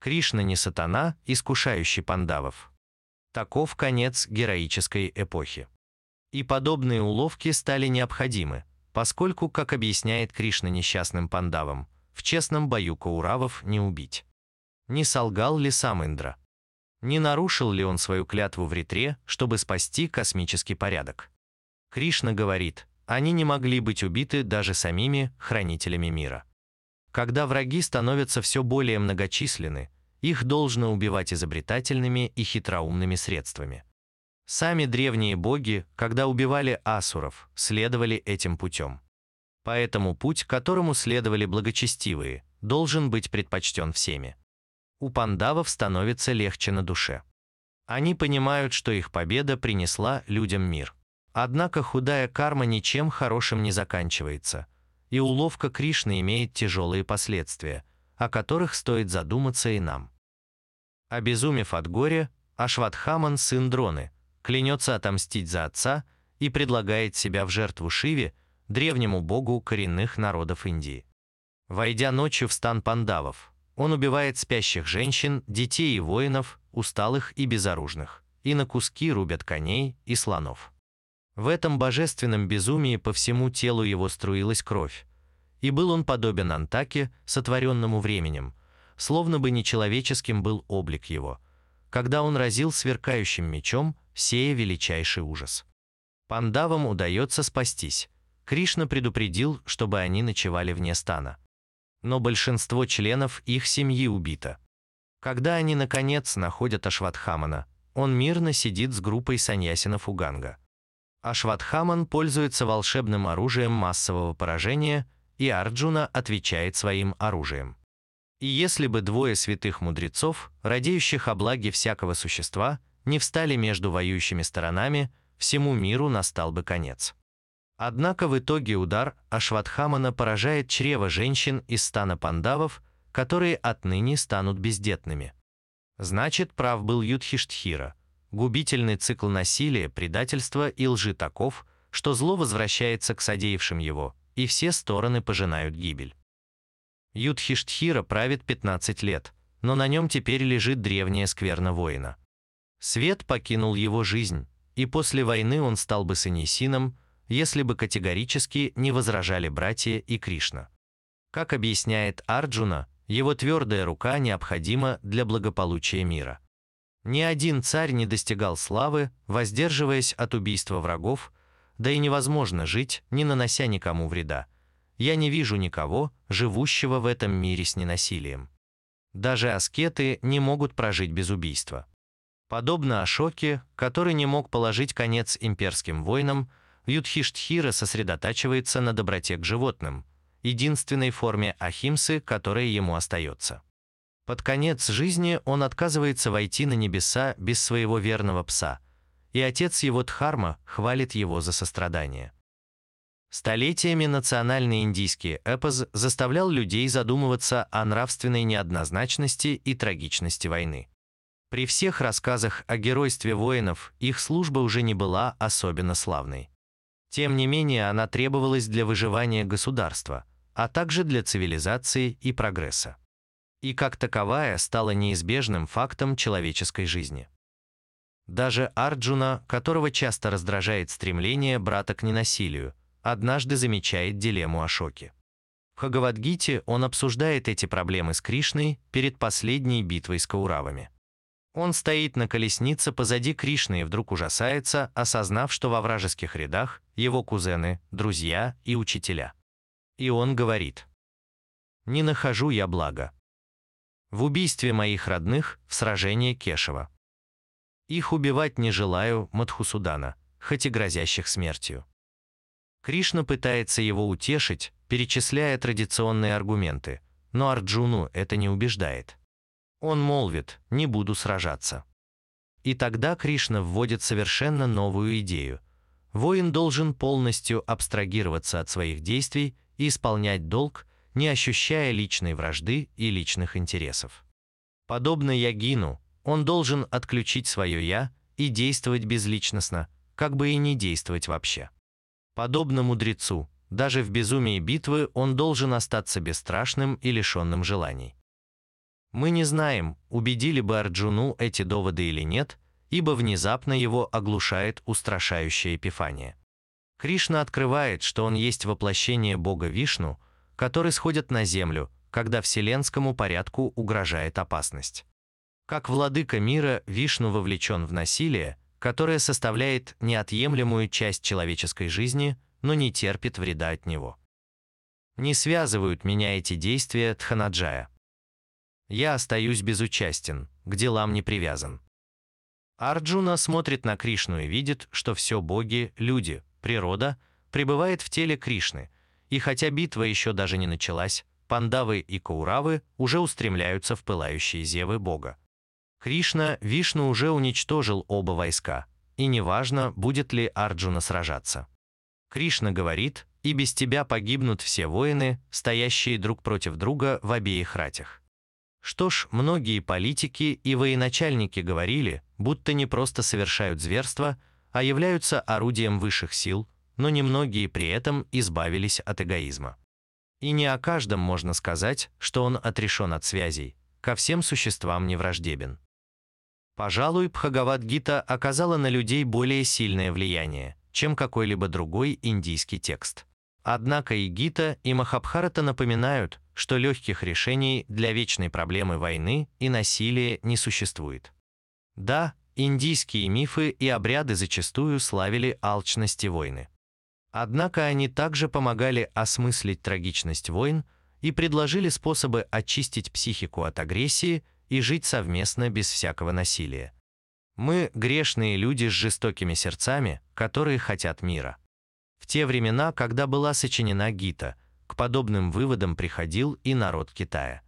Кришна не сатана, искушающий пандавов. Таков конец героической эпохи. И подобные уловки стали необходимы, поскольку, как объясняет Кришна несчастным пандавам, в честном бою Кауравов не убить. Не солгал ли сам Индра? Не нарушил ли он свою клятву в ретре, чтобы спасти космический порядок? Кришна говорит, они не могли быть убиты даже самими хранителями мира. Когда враги становятся все более многочисленны, их должно убивать изобретательными и хитроумными средствами. Сами древние боги, когда убивали асуров, следовали этим путем. Поэтому путь, которому следовали благочестивые, должен быть предпочтен всеми. У пандавов становится легче на душе. Они понимают, что их победа принесла людям мир. Однако худая карма ничем хорошим не заканчивается, и уловка Кришны имеет тяжелые последствия, о которых стоит задуматься и нам. Обезумев от горя, Ашватхаман, сын Дроны, клянется отомстить за отца и предлагает себя в жертву Шиве, древнему богу коренных народов Индии. Войдя ночью в стан пандавов, он убивает спящих женщин, детей и воинов, усталых и безоружных, и на куски рубят коней и слонов. В этом божественном безумии по всему телу его струилась кровь, и был он подобен Антаке, сотворенному временем, словно бы нечеловеческим был облик его, когда он разил сверкающим мечом, сея величайший ужас. Пандавам удается спастись. Кришна предупредил, чтобы они ночевали вне стана. Но большинство членов их семьи убито. Когда они, наконец, находят Ашватхамана, он мирно сидит с группой саньясинов Уганга. Ашватхаман пользуется волшебным оружием массового поражения, и Арджуна отвечает своим оружием. И если бы двое святых мудрецов, радеющих о благе всякого существа, не встали между воюющими сторонами, всему миру настал бы конец. Однако в итоге удар Ашватхамана поражает чрево женщин из стана пандавов, которые отныне станут бездетными. Значит, прав был Юдхиштхира. Губительный цикл насилия, предательства и лжи таков, что зло возвращается к содеявшим его, и все стороны пожинают гибель. Юдхиштхира правит 15 лет, но на нем теперь лежит древняя скверна воина. Свет покинул его жизнь, и после войны он стал бы санисином, если бы категорически не возражали братья и Кришна. Как объясняет Арджуна, его твердая рука необходима для благополучия мира. Ни один царь не достигал славы, воздерживаясь от убийства врагов, да и невозможно жить, не нанося никому вреда. Я не вижу никого, живущего в этом мире с ненасилием. Даже аскеты не могут прожить без убийства. Подобно Ашоке, который не мог положить конец имперским войнам, Юдхиштхира сосредотачивается на доброте к животным, единственной форме ахимсы, которая ему остается. Под конец жизни он отказывается войти на небеса без своего верного пса, и отец его Дхарма хвалит его за сострадание. Столетиями национальный индийский эпос заставлял людей задумываться о нравственной неоднозначности и трагичности войны. При всех рассказах о геройстве воинов их служба уже не была особенно славной. Тем не менее, она требовалась для выживания государства, а также для цивилизации и прогресса. И как таковая стала неизбежным фактом человеческой жизни. Даже Арджуна, которого часто раздражает стремление брата к ненасилию, однажды замечает дилемму Ашоки. В Хагавадгите он обсуждает эти проблемы с Кришной перед последней битвой с Кауравами. Он стоит на колеснице позади Кришны и вдруг ужасается, осознав, что во вражеских рядах его кузены, друзья и учителя. И он говорит, «Не нахожу я блага. В убийстве моих родных в сражении Кешева. Их убивать не желаю Мадхусудана, хоть и грозящих смертью». Кришна пытается его утешить, перечисляя традиционные аргументы, но Арджуну это не убеждает. Он молвит «не буду сражаться». И тогда Кришна вводит совершенно новую идею. Воин должен полностью абстрагироваться от своих действий и исполнять долг, не ощущая личной вражды и личных интересов. Подобно Ягину, он должен отключить свое «я» и действовать безличностно, как бы и не действовать вообще. Подобно мудрецу, даже в безумии битвы он должен остаться бесстрашным и лишенным желаний. Мы не знаем, убедили бы Арджуну эти доводы или нет, ибо внезапно его оглушает устрашающая эпифания. Кришна открывает, что он есть воплощение Бога Вишну, который сходит на землю, когда вселенскому порядку угрожает опасность. Как владыка мира Вишну вовлечен в насилие, которое составляет неотъемлемую часть человеческой жизни, но не терпит вреда от него. Не связывают меня эти действия Тханаджая. Я остаюсь безучастен, к делам не привязан. Арджуна смотрит на Кришну и видит, что все боги, люди, природа пребывает в теле Кришны, и хотя битва еще даже не началась, пандавы и кауравы уже устремляются в пылающие зевы бога. Кришна, Вишну уже уничтожил оба войска, и неважно, будет ли Арджуна сражаться. Кришна говорит, и без тебя погибнут все воины, стоящие друг против друга в обеих ратях. Что ж, многие политики и военачальники говорили, будто не просто совершают зверство, а являются орудием высших сил, но немногие при этом избавились от эгоизма. И не о каждом можно сказать, что он отрешен от связей, ко всем существам не враждебен. Пожалуй, Бхагавад-гита оказала на людей более сильное влияние, чем какой-либо другой индийский текст. Однако и Гита, и Махабхарата напоминают, что легких решений для вечной проблемы войны и насилия не существует. Да, индийские мифы и обряды зачастую славили алчность и войны. Однако они также помогали осмыслить трагичность войн и предложили способы очистить психику от агрессии и жить совместно без всякого насилия. Мы – грешные люди с жестокими сердцами, которые хотят мира. В те времена, когда была сочинена Гита – к подобным выводам приходил и народ Китая.